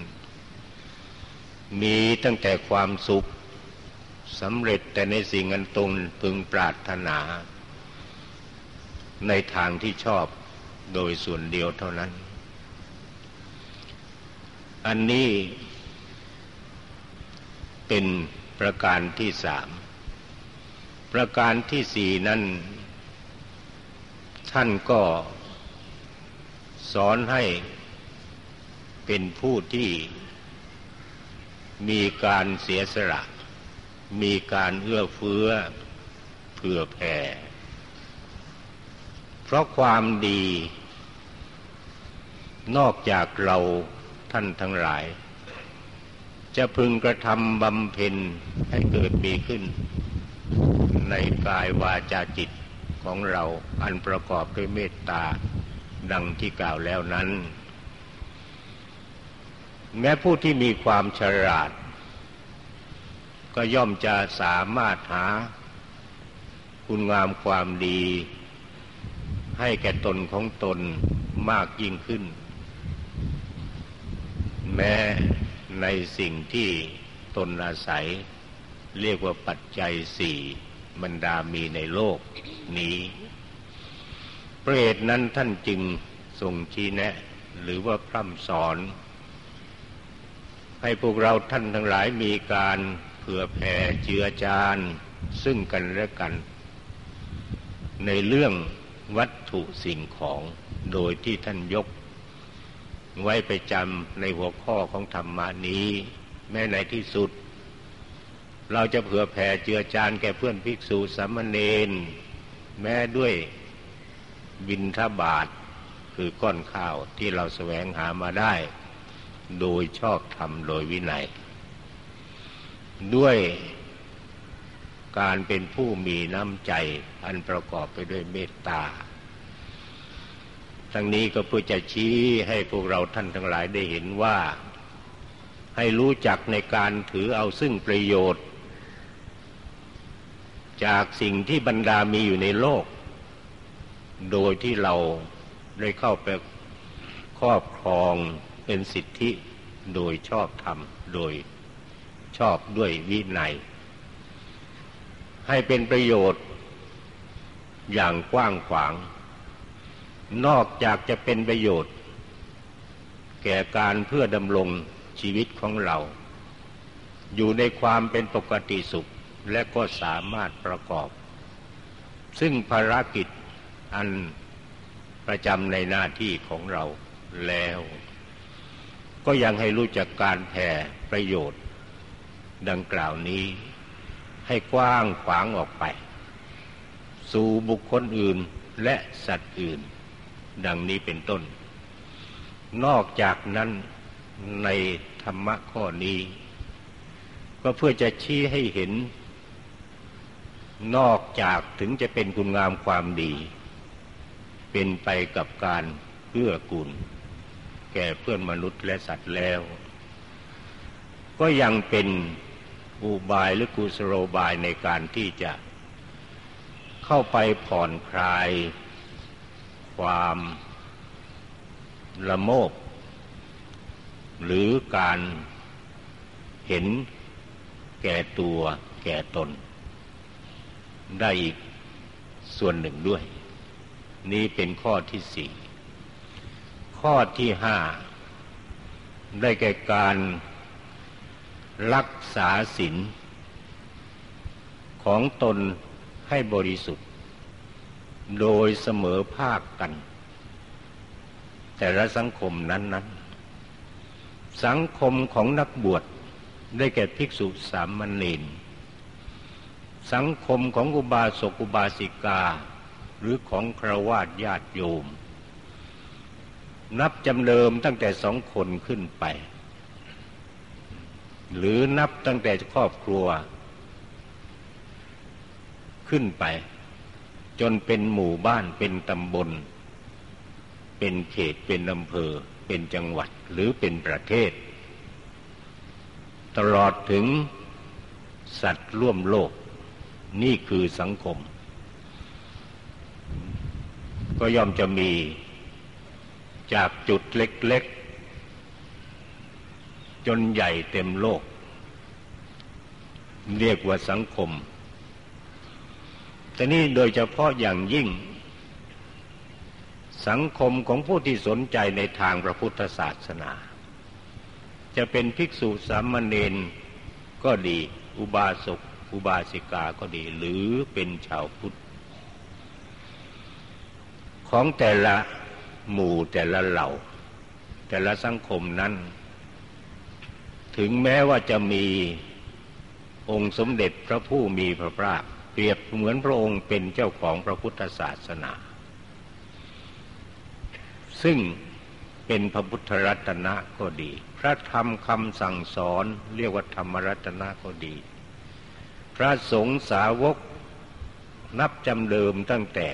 มีตั้งแต่ความสุขสำเร็จแต่ในสิ่งอันตรงพึงปรารถนา ในทางที่ชอบโดยส่วนเดียวเท่านั้น อันนี้เป็นประการที่สาม ประการที่สี่นั้น ท่านก็สอนให้เป็นผู้ที่ มีการเสียสละ มีการเอื้อเฟื้อเผื่อแผ่ เพราะความดี นอกจากเราท่านทั้งหลาย จะพึงกระทำบำเพ็ญให้เกิดมีขึ้น ในกายวาจาจิตของเราอันประกอบด้วยเมตตาดังที่กล่าวแล้วนั้น แม้ผู้ที่มีความฉลาด ก็ย่อมจะสามารถหาคุณงามความดี ให้แก่ตนของตนมากยิ่งขึ้น แม้ในสิ่งที่ตนอาศัย เรียกว่าปัจจัยสี่บรรดามีในโลกนี้พระเหตุนั้นท่านจึงทรงชี้แนะ หรือว่าพร่ำสอน ให้พวกเราท่านทั้งหลายมีการเผื่อแผ่เจือจานซึ่งกันและกัน ในเรื่องวัตถุสิ่งของโดยที่ท่านยก ไว้ไปจำในหัวข้อของธรรมานี้ แม้ในที่สุด เราจะเผื่อแผ่เจือจานแก่เพื่อนภิกษุสามเณรแม้ด้วยบินทบาทคือก้อนข้าวที่เราแสวงหามาได้ โดยชอบธรรมโดยวินัย ด้วยการเป็นผู้มีน้ำใจอันประกอบไปด้วยเมตตา ทั้งนี้ก็เพื่อจะชี้ให้พวกเราท่านทั้งหลายได้เห็นว่า ให้รู้จักในการถือเอาซึ่งประโยชน์ จากสิ่งที่บรรดามีอยู่ในโลก โดยที่เราได้เข้าไปครอบครอง เป็นสิทธิโดยชอบธรรม โดยชอบด้วยวินัย ให้เป็นประโยชน์อย่างกว้างขวาง นอกจากจะเป็นประโยชน์ แก่การเพื่อดำรงชีวิตของเรา อยู่ในความเป็นปกติสุขและก็สามารถประกอบ ซึ่งภารกิจอันประจำในหน้าที่ของเราแล้ว ก็ยังให้รู้จักการแผ่ประโยชน์ ดังกล่าวนี้ ให้กว้างขวางออกไป สู่บุคคลอื่นและสัตว์อื่น ดังนี้เป็นต้น นอกจากนั้นในธรรมะข้อนี้ ก็เพื่อจะชี้ให้เห็น นอกจากถึงจะเป็นคุณงามความดี เป็นไปกับการเพื่อกุล ก่เพื่อนมนุษย์และสัตว์แล้ว ก็ยังเป็นอุบายหรือกุศโลบายในการที่จะเข้าไปผ่อนคลาย ความละโมบหรือการเห็นแก่ตัวแก่ตน ได้อีกส่วนหนึ่งด้วย นี้เป็นข้อที่สี่ ข้อที่ห้าได้แก่การรักษาศีลของตนให้บริสุทธิ์ โดยเสมอภาคกัน แต่ละสังคมนั้นๆสังคมของนักบวชได้แก่ภิกษุสามเณรสังคมของอุบาสกอุบาสิกา หรือของครวาดญาติโยม นับจำเดิมตั้งแต่สองคนขึ้นไป หรือนับตั้งแต่ครอบครัว ขึ้นไป จนเป็นหมู่บ้านเป็นตำบล เป็นเขตเป็นอำเภอ เป็นจังหวัดหรือเป็นประเทศ ตลอดถึงสัตว์ร่วมโลก นี่คือสังคม ก็ย่อมจะมี จากจุดเล็กๆ จนใหญ่เต็มโลก เรียกว่าสังคม แต่นี่โดยเฉพาะอย่างยิ่ง สังคมของผู้ที่สนใจในทางพระพุทธศาสนา จะเป็นภิกษุสามเณรก็ดี อุบาสกอุบาสิกาก็ดี หรือเป็นชาวพุทธ ของแต่ละ หมู่แต่ละเหล่า แต่ละสังคมนั้น ถึงแม้ว่าจะมีองค์สมเด็จพระผู้มีพระภาคเปรียบเหมือนพระองค์เป็นเจ้าของพระพุทธศาสนา ซึ่งเป็นพระพุทธรัตนะก็ดี พระธรรมคำสั่งสอนเรียกว่าธรรมรัตนะก็ดี พระสงฆ์สาวกนับจำเดิมตั้งแต่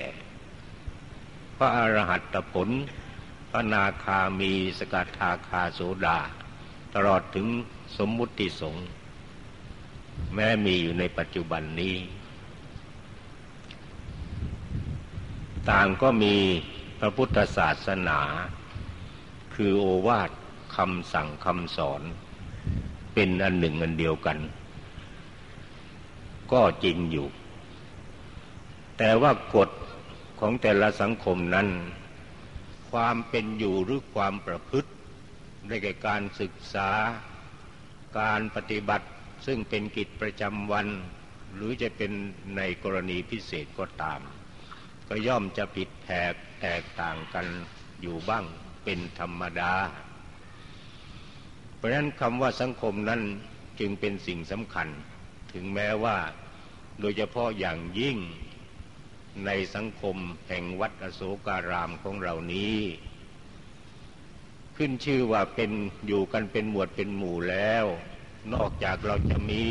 พระอรหัตผล พระนาคามีสกทาคาโสดา ตลอดถึงสมมุติสงฆ์แม้มีอยู่ในปัจจุบันนี้ ต่างก็มีพระพุทธศาสนา คือโอวาทคำสั่งคำสอน เป็นอันหนึ่งอันเดียวกัน ก็จริงอยู่ แต่ว่ากฎ ของแต่ละสังคมนั้น ความเป็นอยู่หรือความประพฤติในแก่การศึกษา การปฏิบัติ ซึ่งเป็นกิจประจำวัน หรือจะเป็นในกรณีพิเศษก็ตาม ก็ย่อมจะผิดแผกแตกต่างกันอยู่บ้างเป็นธรรมดา เพราะฉะนั้นคำว่าสังคมนั้นจึงเป็นสิ่งสำคัญ ถึงแม้ว่าโดยเฉพาะอย่างยิ่ง ในสังคมแห่งวัดอโศการามของเรานี้ ขึ้นชื่อว่าเป็นอยู่กันเป็นหมวดเป็นหมู่แล้ว นอกจากเราจะมี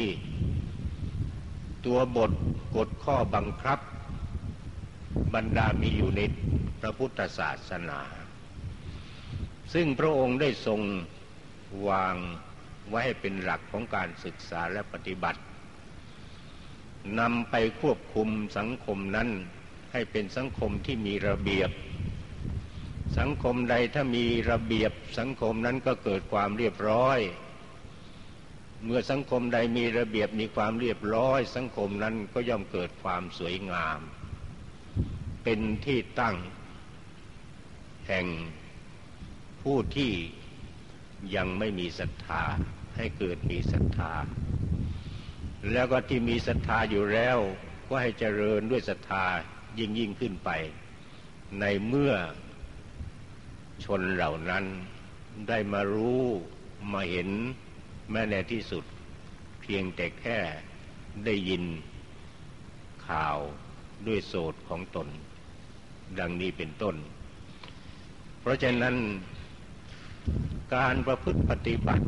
ตัวบทกฎข้อบังคับ บรรดามีอยู่ในพระพุทธศาสนา ซึ่งพระองค์ได้ทรงวางไว้ให้เป็นหลักของการศึกษาและปฏิบัติ นำไปควบคุมสังคมนั้น ให้เป็นสังคมที่มีระเบียบ สังคมใดถ้ามีระเบียบสังคมนั้นก็เกิดความเรียบร้อย เมื่อสังคมใดมีระเบียบมีความเรียบร้อย สังคมนั้นก็ย่อมเกิดความสวยงาม เป็นที่ตั้ง แห่งผู้ที่ยังไม่มีศรัทธาให้เกิดมีศรัทธา แล้วก็ที่มีศรัทธาอยู่แล้ว ก็ให้เจริญด้วยศรัทธายิ่งยิ่งขึ้นไป ในเมื่อชนเหล่านั้นได้มารู้มาเห็นแม้ในที่สุด เพียงแต่แค่ได้ยินข่าวด้วยโสดของตน ดังนี้เป็นต้น เพราะฉะนั้นการประพฤติปฏิบัติ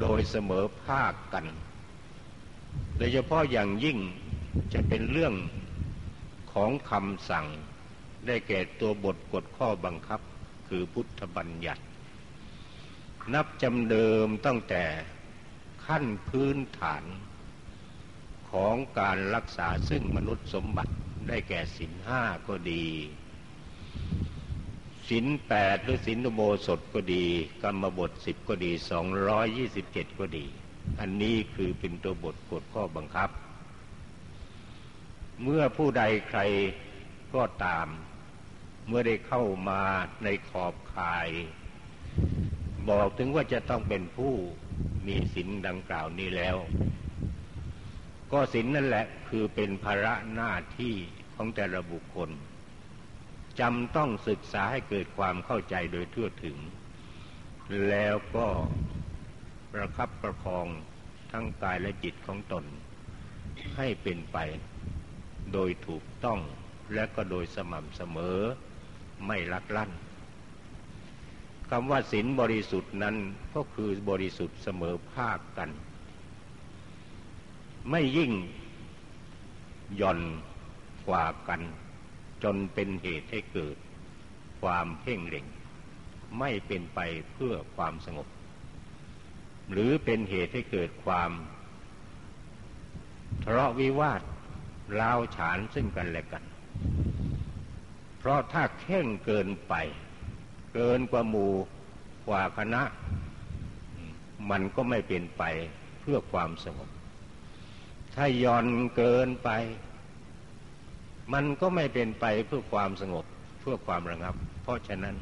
โดยเสมอภาคกัน โดยเฉพาะอย่างยิ่งจะเป็นเรื่องของคำสั่งได้แก่ตัวบทกฎข้อบังคับคือพุทธบัญญัติ นับจำเดิมตั้งแต่ขั้นพื้นฐานของการรักษาซึ่งมนุษย์สมบัติได้แก่สินห้าก็ดีสินแปดหรือสินโบสถก็ดี กรรมบทสิบก็ดีสองร้อยยี่สิบเจ็ดก็ดี อันนี้คือเป็นตัวบทกฎข้อบังคับ เมื่อผู้ใดใครก็ตาม เมื่อได้เข้ามาในขอบข่าย บอกถึงว่าจะต้องเป็นผู้มีศีลดังกล่าวนี้แล้ว ก็ศีลนั่นแหละคือเป็นภาระหน้าที่ของแต่ละบุคคลจำต้องศึกษาให้เกิดความเข้าใจโดยทั่วถึง แล้วก็ ประคับประคองทั้งกายและจิตของตน ให้เป็นไปโดยถูกต้องและก็โดยสม่ำเสมอไม่ลักลั่นคำว่าศีลบริสุทธิ์นั้นก็คือบริสุทธิ์เสมอภาคกัน ไม่ยิ่งหย่อนกว่ากัน จนเป็นเหตุให้เกิด ความเพ่งเล็งไม่เป็นไปเพื่อความสงบ หรือเป็นเหตุให้เกิดความทะเลาะวิวาทล้าวฉานซึ่งกันและกัน เพราะถ้าเข่งเกินไป เกินกว่าหมู่กว่าคณะ มันก็ไม่เป็นไปเพื่อความสงบ ถ้าย่อนเกินไป มันก็ไม่เป็นไปเพื่อความสงบเพื่อความระงับ เพราะฉะนั้น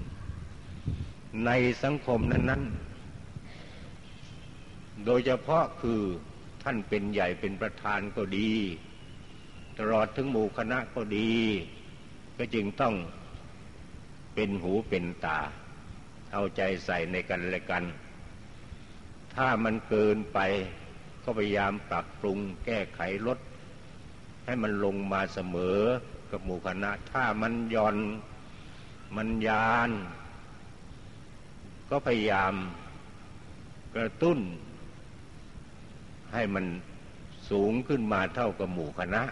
ในสังคมนั้นๆ โดยเฉพาะคือท่านเป็นใหญ่เป็นประธานก็ดี ตลอดถึงหมู่คณะก็ดี ก็จึงต้องเป็นหูเป็นตา เอาใจใส่ในกันและกัน ถ้ามันเกินไปก็พยายามปรับปรุงแก้ไขลดให้มันลงมาเสมอกับหมู่คณะ ถ้ามันย่อนมันยาน ก็พยายามกระตุ้น ให้มันสูงขึ้นมาเท่ากับหมู่คณะ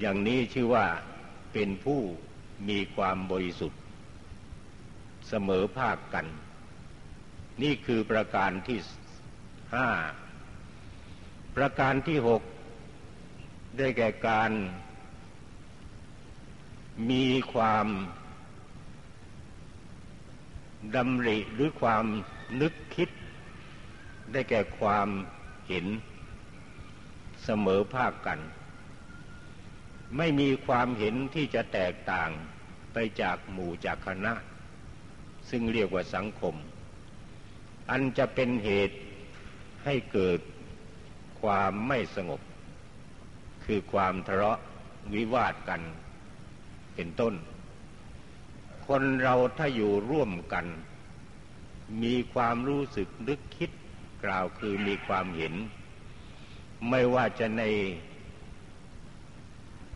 อย่างนี้ชื่อว่าเป็นผู้มีความบริสุทธิ์ เสมอภาคกัน นี่คือประการที่ห้าประการที่หกได้แก่การมีความดำริหรือความนึกคิด ได้แก่ความเห็นเสมอภาคกัน ไม่มีความเห็นที่จะแตกต่างไปจากหมู่จากคณะ ซึ่งเรียกว่าสังคม อันจะเป็นเหตุให้เกิดความไม่สงบ คือความทะเลาะวิวาทกันเป็นต้น คนเราถ้าอยู่ร่วมกัน มีความรู้สึกนึกคิด กล่าวคือมีความเห็น ไม่ว่าจะใน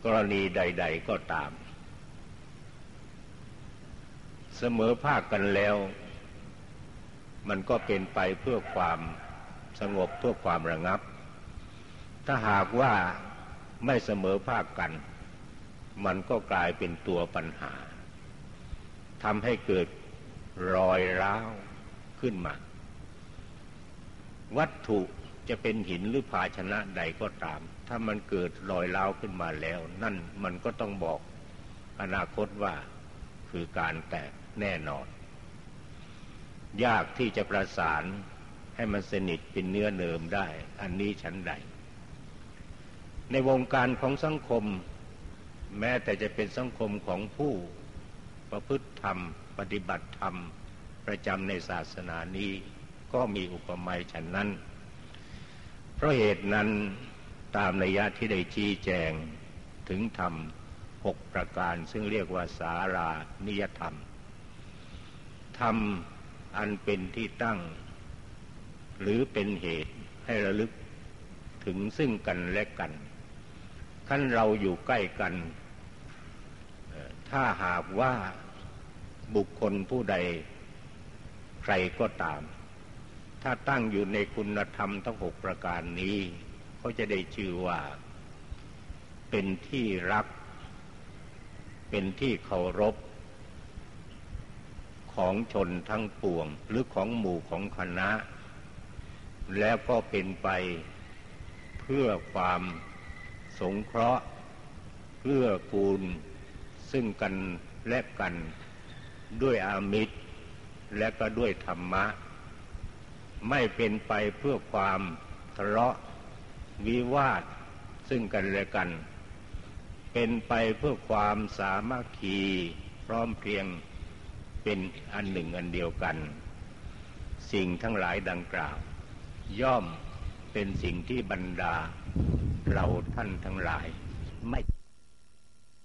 กรณีใด ๆก็ตาม เสมอภาคกันแล้ว มันก็เป็นไปเพื่อความสงบเพื่อความระงับ ถ้าหากว่าไม่เสมอภาคกัน มันก็กลายเป็นตัวปัญหาทำให้เกิดรอยร้าวขึ้นมา วัตถุจะเป็นหินหรือภาชนะใดก็ตาม ถ้ามันเกิดรอยร้าวขึ้นมาแล้ว นั่นมันก็ต้องบอกอนาคตว่าคือการแตกแน่นอน ยากที่จะประสานให้มันสนิทเป็นเนื้อเนิมได้ อันนี้ชั้นใด ในวงการของสังคม แม้แต่จะเป็นสังคมของผู้ประพฤติธรรม ปฏิบัติธรรม ประจำในศาสนานี้ ก็มีอุปมาฉันนั้น เพราะเหตุนั้นตามนัยยะที่ได้ชี้แจงถึงธรรมหกประการซึ่งเรียกว่าสารานิยธรรม ธรรมอันเป็นที่ตั้ง หรือเป็นเหตุให้ระลึกถึงซึ่งกันและกันขั้นเราอยู่ใกล้กัน ถ้าหากว่าบุคคลผู้ใด ใครก็ตาม ถ้าตั้งอยู่ในคุณธรรมทั้งหกประการนี้ เขาจะได้ชื่อว่า เป็นที่รัก เป็นที่เคารพ ของชนทั้งปวง หรือของหมู่ของคณะ แล้วก็เป็นไปเพื่อความสงเคราะห์เพื่อกูล ซึ่งกันและกันด้วยอามิตร และก็ด้วยธรรมะ ไม่เป็นไปเพื่อความทะเลาะวิวาทซึ่งกันและกัน เป็นไปเพื่อความสามัคคีพร้อมเพรียงเป็นอันหนึ่งอันเดียวกัน สิ่งทั้งหลายดังกล่าว ย่อมเป็นสิ่งที่บรรดาเราท่านทั้งหลายไม่